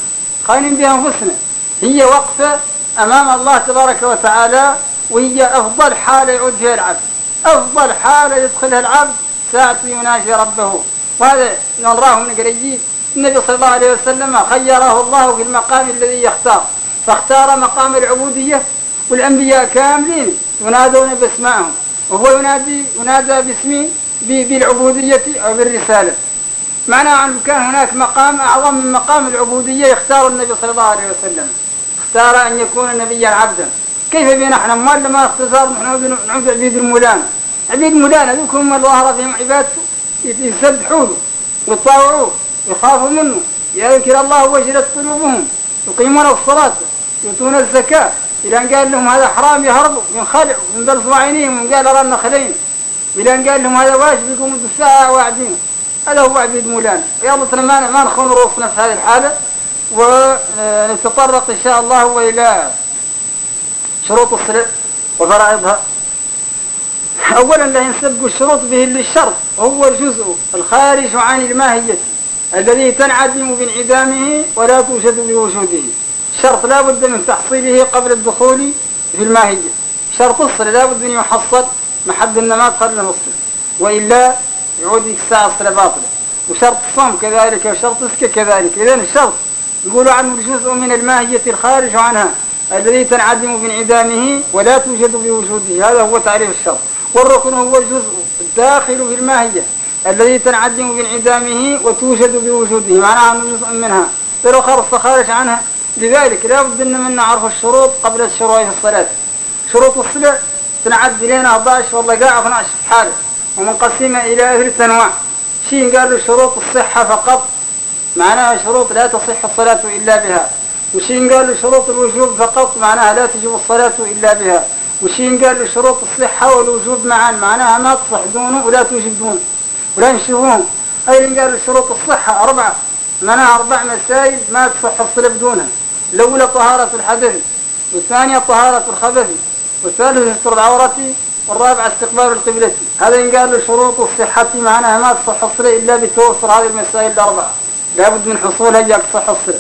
Speaker 1: خاينين بها أنفسنا هي وقفة أمام الله تبارك وتعالى وهي أفضل حالة يعود فيها العبد. أفضل حالة يدخلها العبد ساعة يناجي ربه. وهذا نراه من قريب. النبي صلى الله عليه وسلم خيره الله في المقام الذي يختار. فاختار مقام العبودية والأنبياء كاملين ينادون بأسمائهم. وهو ينادي ينادى باسمه بالعبودية أو بالرسالة. معناه أنه كان هناك مقام أعظم من مقام العبودية يختار النبي صلى الله عليه وسلم. اختار أن يكون نبيا عبدا. كيف بنا إحنا؟ ما لما اختصار نحن نعود عبيد المولانا عبيد المولانا ذوك هم اللي ظهر فيهم عبادته يسبحوا له ويطاوعوه يخافوا منه يذكر الله وجلت قلوبهم يقيمون الصلاة يؤتون الزكاة. إلى أن قال لهم هذا حرام يهربوا ينخلعوا وينبلصوا عينيهم وقال أرى النخلين. إلى أن قال لهم هذا واجب يقوموا الساعة واعدين. هذا هو عبيد مولانا يلا ما ما نخون رؤوسنا في هذه الحالة. ونتطرق إن شاء الله وإلى شروط الصلاة وفرائضها. أولا لا ينسبق الشروط به للشرط وهو الجزء الخارج عن الماهية الذي تنعدم بانعدامه ولا توجد بوجوده. شرط لا بد من تحصيله قبل الدخول في الماهية. شرط الصلاة لا بد أن يحصل محد النماط قبل الصلاة وإلا يعود الساعة الصلاة باطلة. وشرط الصوم كذلك وشرط السكة كذلك. إذا الشرط يقولوا عنه جزء من الماهية الخارج عنها الذي تنعدم بانعدامه ولا توجد بوجوده هذا هو تعريف الشرط. والركن هو الجزء الداخل في الماهية الذي تنعدم بانعدامه وتوجد بوجوده معناها أنه جزء منها. بالأخر خارج عنها. لذلك لا بد أن من نعرف الشروط قبل الشروع في الصلاة. شروط الصلاة تنعد لنا 11 والله قاع 12 في حاله ومنقسمة إلى ثلاث أنواع شيء قالوا شروط الصحة فقط معناها شروط لا تصح الصلاة إلا بها. وشين قالوا شروط الوجوب فقط معناها لا تجب الصلاة إلا بها. وشين قالوا شروط الصحة والوجوب معا معناها ما تصح دونه ولا توجب دونه ولا ينشبون أي قالوا شروط الصحة أربعة. معناها أربع مسائل ما تصح الصلاة بدونها. الأولى طهارة الحدث والثانية طهارة الخبث والثالثة ستر العورة والرابعة استقبال القبلة. هذا ينقال له شروط الصحة معناها ما تصح الصلاة إلا بتوفر هذه المسائل الأربعة. لابد من حصولها جاك تصح الصلاة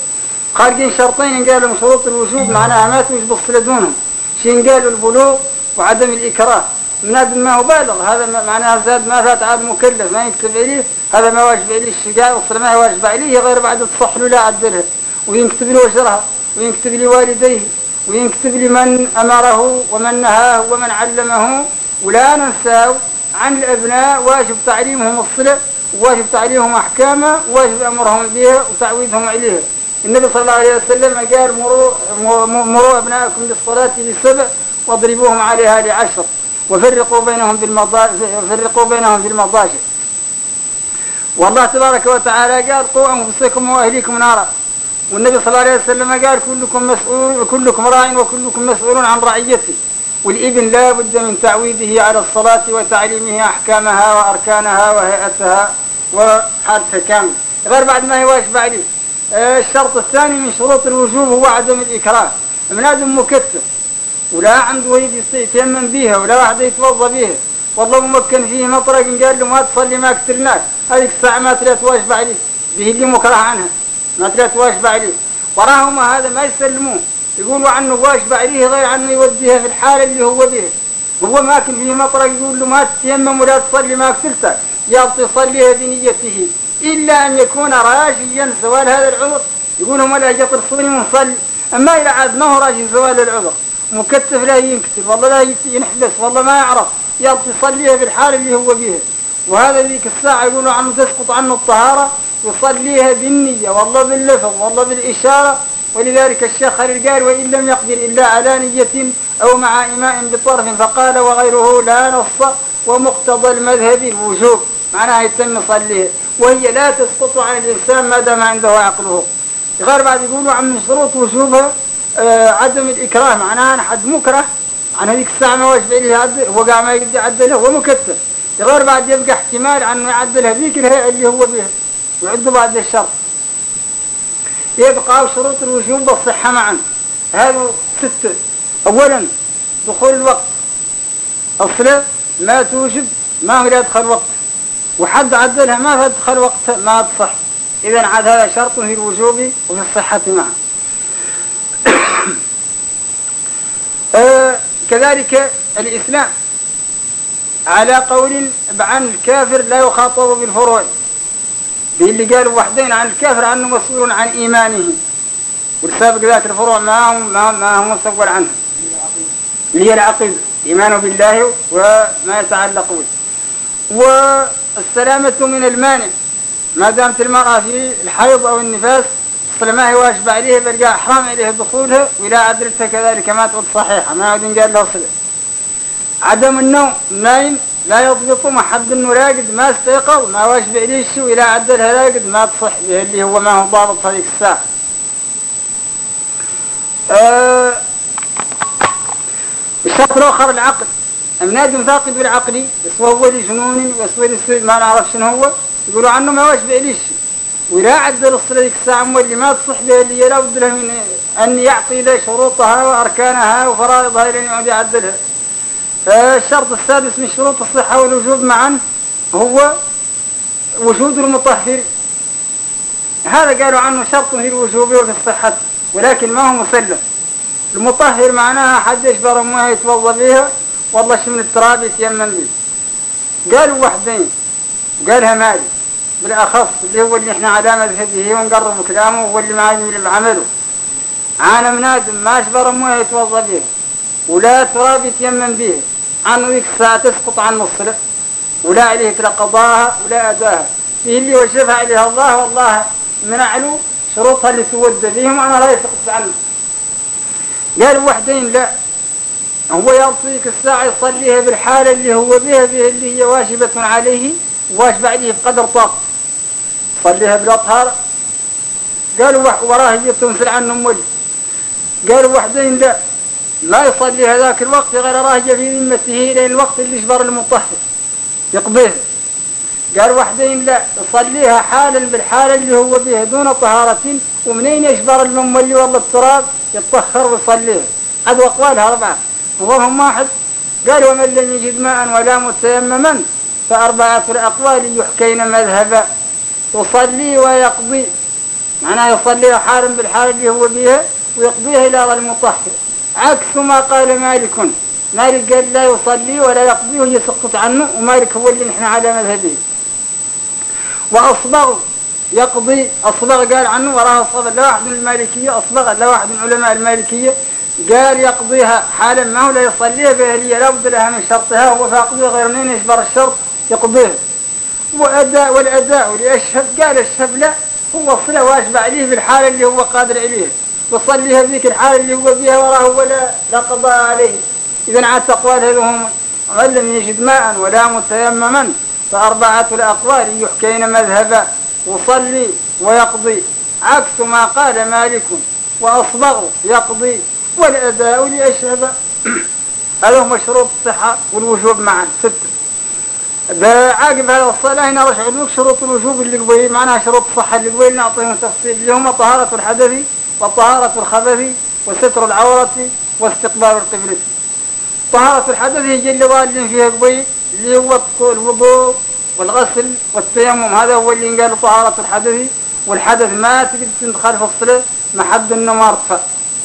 Speaker 1: خارجين شرطين ينقال لهم شروط الوجوب معناها ما توجب الصلاة دونهم شيء قالوا البلوغ وعدم الإكراه. من ما هو بالغ. هذا معناها زاد ما فات عاد مكلف. ما يكتب عليه هذا ما واجب عليه الشقاء والصلاة ما واجب عليه. غير بعد تصح له لا عدلها وينكتب له وجرها وينكتب لوالديه. وينكتب لمن أمره ومن نهاه ومن علمه. ولا ننساه عن الأبناء واجب تعليمهم الصلة. واجب تعليمهم أحكامه واجب أمرهم بها وتعويدهم عليها النبي صلى الله عليه وسلم قال مروا, مروا أبنائكم بالصلاة لسبع واضربوهم عليها لعشر وفرقوا بينهم وفرقوا بينهم في المضاجع. والله تبارك وتعالى قال قوا أنفسكم وأهليكم نارا. والنبي صلى الله عليه وسلم قال كلكم مسؤول كلكم راع وكلكم مسؤول عن رعيته. والابن لا بد من تعويده على الصلاة وتعليمه أحكامها وأركانها وهيئتها وحالتها كامل غير بعد ما يواجب عليه الشرط الثاني من شروط الوجوب هو عدم الإكراه. من آدم مكتب ولا عنده وليد يتيمم بيها ولا واحد يتوضى بيها. والله ممكن فيه مطرق قال له ما تصلي ما كترناك هذيك الساعة ما تلا تواجب عليه به اللي مكره عنها. ما تلا تواجب عليه وراهم هذا ما يسلمون يقولوا عنه واجب عليه غير عنه يوديها في الحالة اللي هو بها هو ماكل فيه مطرق يقول له ما تتيمم ولا تصلي ما كترتك يبطي يصليها بنيته. إلا أن يكون راجيا زوال هذا العذر. يقول هم لا يطل صلي ونصلي أما إذا عاد ما هو راجي زوال العذر. مكتف لا ينكتب. والله لا ينحبس والله ما يعرف. يبطي يصليها في الحال اللي هو بها وهذا ذيك الساعة يقولوا عنه تسقط عنه الطهارة. يصليها بالنية. والله باللفظ. والله بالإشارة. ولذلك الشيخ خليل قال وإن لم يقدر إلا على نية أو مع إماء بطرف فقال وغيره لا نص ومقتضى المذهب الوجوب معناها يتم يصليها وهي لا تسقط عن الإنسان ما دام عنده عقله. غير بعد يقولوا عن شروط وجوبها آه عدم الإكراه. معناها حد مكره. عن هذيك الساعة ما واجب عليه يعدل قاعد ما يقدر يعدلها هو مكتف غير بعد يبقى احتمال عنه يعدلها ذيك الهيئة اللي هو بها. ويعدوا بعد الشرط يبقى شروط الوجوب والصحة معا. هذا ستة أولا دخول الوقت. الصلاة ما توجب ما هو يدخل وقت وحد عدلها ما تدخل وقت ما تصح إذا عاد هذا شرط في الوجوب وفي الصحة معا. آه كذلك الإسلام على قول عن الكافر لا يخاطب بالفروع. اللي قالوا وحدين عن الكافر عنه مسؤول عن إيمانه. والسابق ذات الفروع ما هو ما, ما هو مسؤول عنها اللي هي العقيدة إيمانه بالله وما يتعلق به. والسلامة من المانع. ما دامت المرأة في الحيض أو النفاس ما هي واجب عليه بل حرام عليه دخولها ولا عدلتها كذلك ما تعود صحيحة ما يعود قال له صلة عدم النوم نايم لا يضبط ما حد إنه راقد ما استيقظ ما واجب عليه الشيء إلى عدلها راقد ما تصح به اللي هو ما هو ضابط هذيك الساعة. أه الشرط الآخر العقل. أمناد ثاقب بالعقل بس هو لجنون وسوى ما نعرف شنو هو. يقولوا عنه ما واشبع ليش ولا عدل الصلاة ذيك الساعة اللي ما تصح به اللي لا بد له من أن يعطي له شروطها وأركانها وفرائضها يعود يعدلها. الشرط السادس من شروط الصحة والوجوب معا هو وجود المطهر. هذا قالوا عنه شرط في الوجوب وفي الصحة ولكن ما هو مسلم. المطهر معناها حد يشبر مويه يتوضأ بها والله من التراب يتيمم به. قالوا وحدين. قالها مالي. بالأخص اللي هو اللي إحنا على مذهبه ونقرب كلامه هو اللي معي اللي بعمله. عانا منادم ما اشبر مويه يتوضأ به ولا تراب يتيمم به. عنه الساعة تسقط عنه الصلة ولا عليك لا قضاها ولا أداها. فيه اللي وجبها عليها؟ الله والله منع له شروطها اللي تود بهم. أنا لا يسقط عنه. قال وحدين لا. هو يعطيك الساعة يصليها بالحالة اللي هو بها بها اللي هي واجبة عليه واجب عليه بقدر طاقة. صليها بالأطهار. قالوا وراه يتمثل عنه مولي قالوا وحدين لا. لا يصلي هذاك الوقت غير راهجة في ذمته لين الوقت اللي يجبر المطهر. يقضيه قال وحدين لا يصليها حالا بالحالة اللي هو بها دون طهارة. ومنين يجبر المملي والله التراب يتطهر ويصليه هذا أقوالها أربعة. وهم واحد. قال ومن لم يجد ماء ولا متيمما فأربعة الأقوال يحكين مذهبا يصلي ويقضي. معناه يصلي حالا بالحال اللي هو بها ويقضيها إلى المطهر. عكس ما قال مالك. مالك قال لا يصلي ولا يقضي ويسقط عنه ومالك هو اللي نحن على مذهبه. وأصبغ يقضي أصبغ قال عنه وراها الصبر لا واحد من المالكية أصبغ لا واحد من علماء المالكية قال يقضيها حالا ما هو لا يصليها بأهلية لا بد لها من شرطها هو فاقضيها غير منين يجبر الشرط يقضيها وأداء والأداء لأشهب قال الشهب لا هو الصلاة واجب عليه بالحالة اللي هو قادر عليها وصليها بذيك الحالة اللي هو بها وراه ولا لا قضاء عليه. إذا عاد أقوال هذا هم من لم يجد ماء ولا متيمما فأربعة الأقوال يحكين مذهبا يصلي ويقضي عكس ما قال مالك وأصبغ يقضي والأداء لأشهب. هذا هو شروط الصحة والوجوب معا. ستة عاقب هذا الصلاة هنا رشع لك شروط الوجوب اللي قبل معناها شروط الصحة اللي قبل نعطيهم تفصيل. اللي هم طهارة الحدث وطهارة الخبث وستر العورة واستقبال القبلة. طهارة الحدث هي اللي ضالين فيها قبل اللي هو الوضوء والغسل والتيمم. هذا هو اللي قال طهارة الحدث والحدث ما تقدر تدخل في الصلاة ما حد ما ارتفع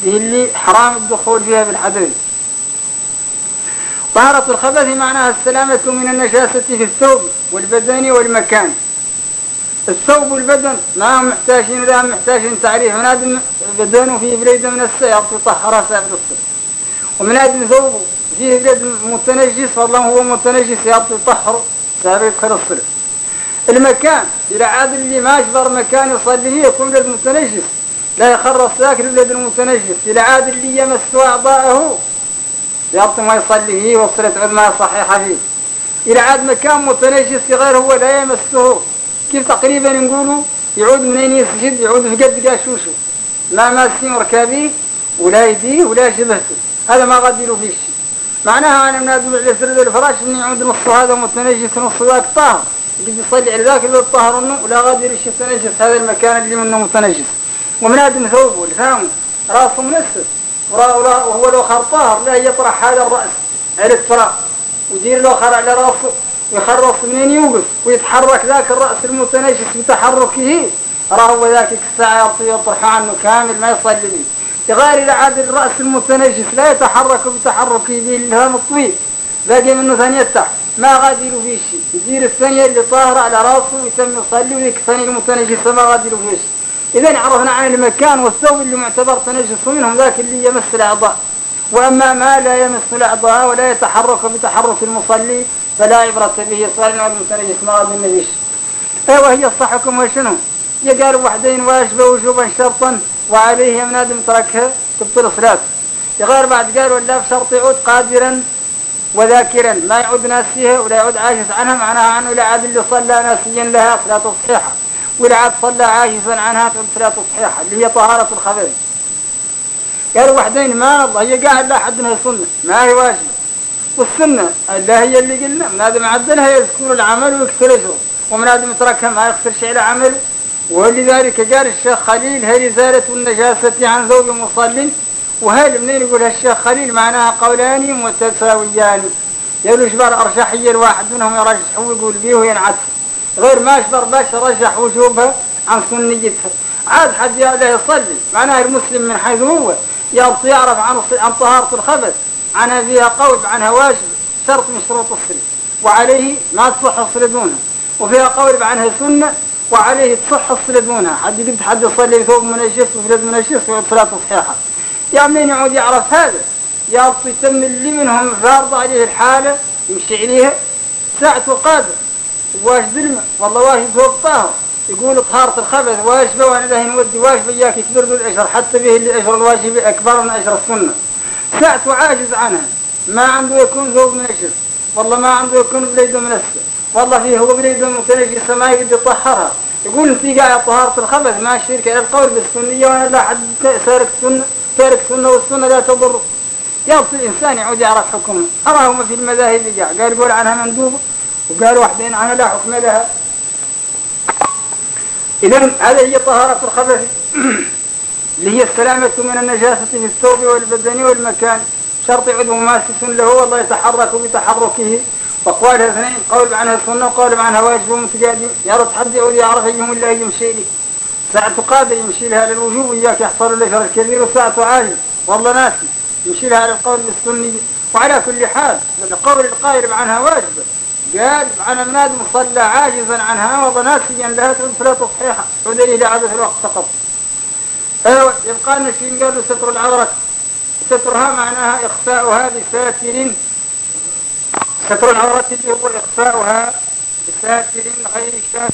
Speaker 1: اللي اللي حرام الدخول فيها بالحدث. طهارة الخبث معناها السلامة من النجاسة في الثوب والبدن والمكان. الثوب والبدن ما محتاجين لا محتاجين تعريف. من هذا بدنه فيه بريد من السيارة تطهرها سابق الصلاة ومن هذا ثوبه فيه بريد متنجس فالله هو متنجس يطهر سابق يدخل الصلاة المكان إلى عاد اللي ما أجبر مكان يصلي فيه يكون ولد متنجس. لا يخرص ذاك الولد المتنجس. إلى عاد اللي يمس أعضاءه يبطل ما يصلي والصلاة عد ما صحيحة فيه. إلى عاد مكان متنجس غير هو لا يمسه. كيف تقريبا نقولوا يعود منين يسجد؟ يعود في قد قاشوشه لا ماسين ركابيه ولا يديه ولا شبهته. هذا ما غادي له فيه شيء. معناها أنا من هذا الفرد الفراش اني يعود نص هذا متنجس نص ذاك طاهر. قد يصلي على ذاك اللي طاهر إنه ولا غادي يرش يتنجس هذا المكان اللي منه متنجس. ومن هذا ثوبه لفهمه راسه منسس وهو لو خر طاهر لا يطرح هذا الرأس على التراب. ودير له خر على راسه. ويخرص منين يوقف ويتحرك ذاك الرأس المتنجس بتحركه. راهو ذاك الساعة يطرح عنه كامل ما يصلي به. غير إذا عاد الرأس المتنجس لا يتحرك بتحركه بإلهام الطويل باقي منه ثانية تحت ما غادي له فيه شيء. يدير الثانية اللي طاهرة على راسه ويتم يصلي وذيك الثانية المتنجسة ما غادي له فيه شيء. إذا عرفنا عن المكان والثوب اللي معتبر تنجس منهم ذاك اللي يمس الأعضاء. وأما ما لا يمس الأعضاء ولا يتحرك بتحرك المصلي فلا عبرة به صار المتنجس مرض النجيش أيوه هي الصحكم وشنو؟ يقال وحدين واجب وجوبا شرطا وعليه من آدم تركها تبطل صلاته. غير بعد قال ولا بشرط يعود قادرا وذاكرا ما يعود ناسيها ولا يعود عاجز عنها معناها عنه لا عاد اللي صلى ناسيا لها صلاة صحيحة ولا عاد صلى عاجزا عنها صلاة صحيحة اللي هي طهارة الخبث قالوا وحدين ما الله هي قاعد لا حدنا سنة ما هي واجبة. والسنة. لا هي اللي قلنا من هذا معدلها يذكر العمل ويكثر الشغل ومن هذا متركها ما يكثر شيء العمل. ولذلك قال الشيخ خليل هل إزالة النجاسة عن ثوب مصل؟ وهل منين يقول الشيخ خليل؟ معناها قولان متساويان. يقول شبر أرشحية الواحد منهم يرجح ويقول بيه وينعت غير ما شبر باش رجح وجوبها عن سنيتها. عاد حد لا يصلي. معناها المسلم من حيث هو يعرف عن طهارة الخبث عنها فيها قول عنها واجب شرط من شروط الصلاة وعليه ما تصح الصلاة دونها وفيها قول عنها سنة وعليه تصح الصلاة دونها حد قد حد يصلي بثوب منجس وفلاد منجس والصلاة صحيحة يا منين يعود يعرف هذا؟ يا يتم اللي منهم فارض عليه الحالة يمشي عليها. ساعة قادر واش ظلمة والله واش ثوب طاهر يقول طهارة الخبث واجبة وأنا ذا نودي واجبة اياك يكبر ذو الأجر؟ حتى به اللي أجر الواجب أكبر من أجر السنة. ساعة عاجز عنها ما عنده يكون ثوب منجس والله ما عنده يكون بليده منسة والله فيه هو بليده متنجس ما يقدر يطهرها. يقول انت قاعد طهارة الخبث ما الشرك على القول بالسنية وأنا لا حد تارك سنة تارك سنة والسنة لا تضر. يصل الإنسان يعود يعرف حكمه. أراهم في المذاهب جاء قال يقول عنها مندوبة وقال واحدين عنها لا حكم لها. إذا هذه هي طهارة الخبث اللي هي السلامة من النجاسة في الثوب والبدن والمكان. شرط عضو ماسس له والله يتحرك بتحركه. وأقوالها اثنين قول عنها سنة وقول عنها واجب ومتقادم يا حد يعود يعرف أيهم الله يمشي لي. ساعة قادر يمشي لها للوجوب إياك يحصل شر الكبير وساعة عاجز والله ناسي. يمشي لها للقول بالسني وعلى كل حال قول القائل عنها واجبة قال عن مناد مصلى عاجزا عنها. وضناسيا لها تعود صحيحة ودليل عبث الوقت فقط. أيوة يبقى لنا شيء قالوا ستر العورة سترها معناها إخفاؤها بساتر ستر العورة اللي هو إخفاؤها بساتر غير شاف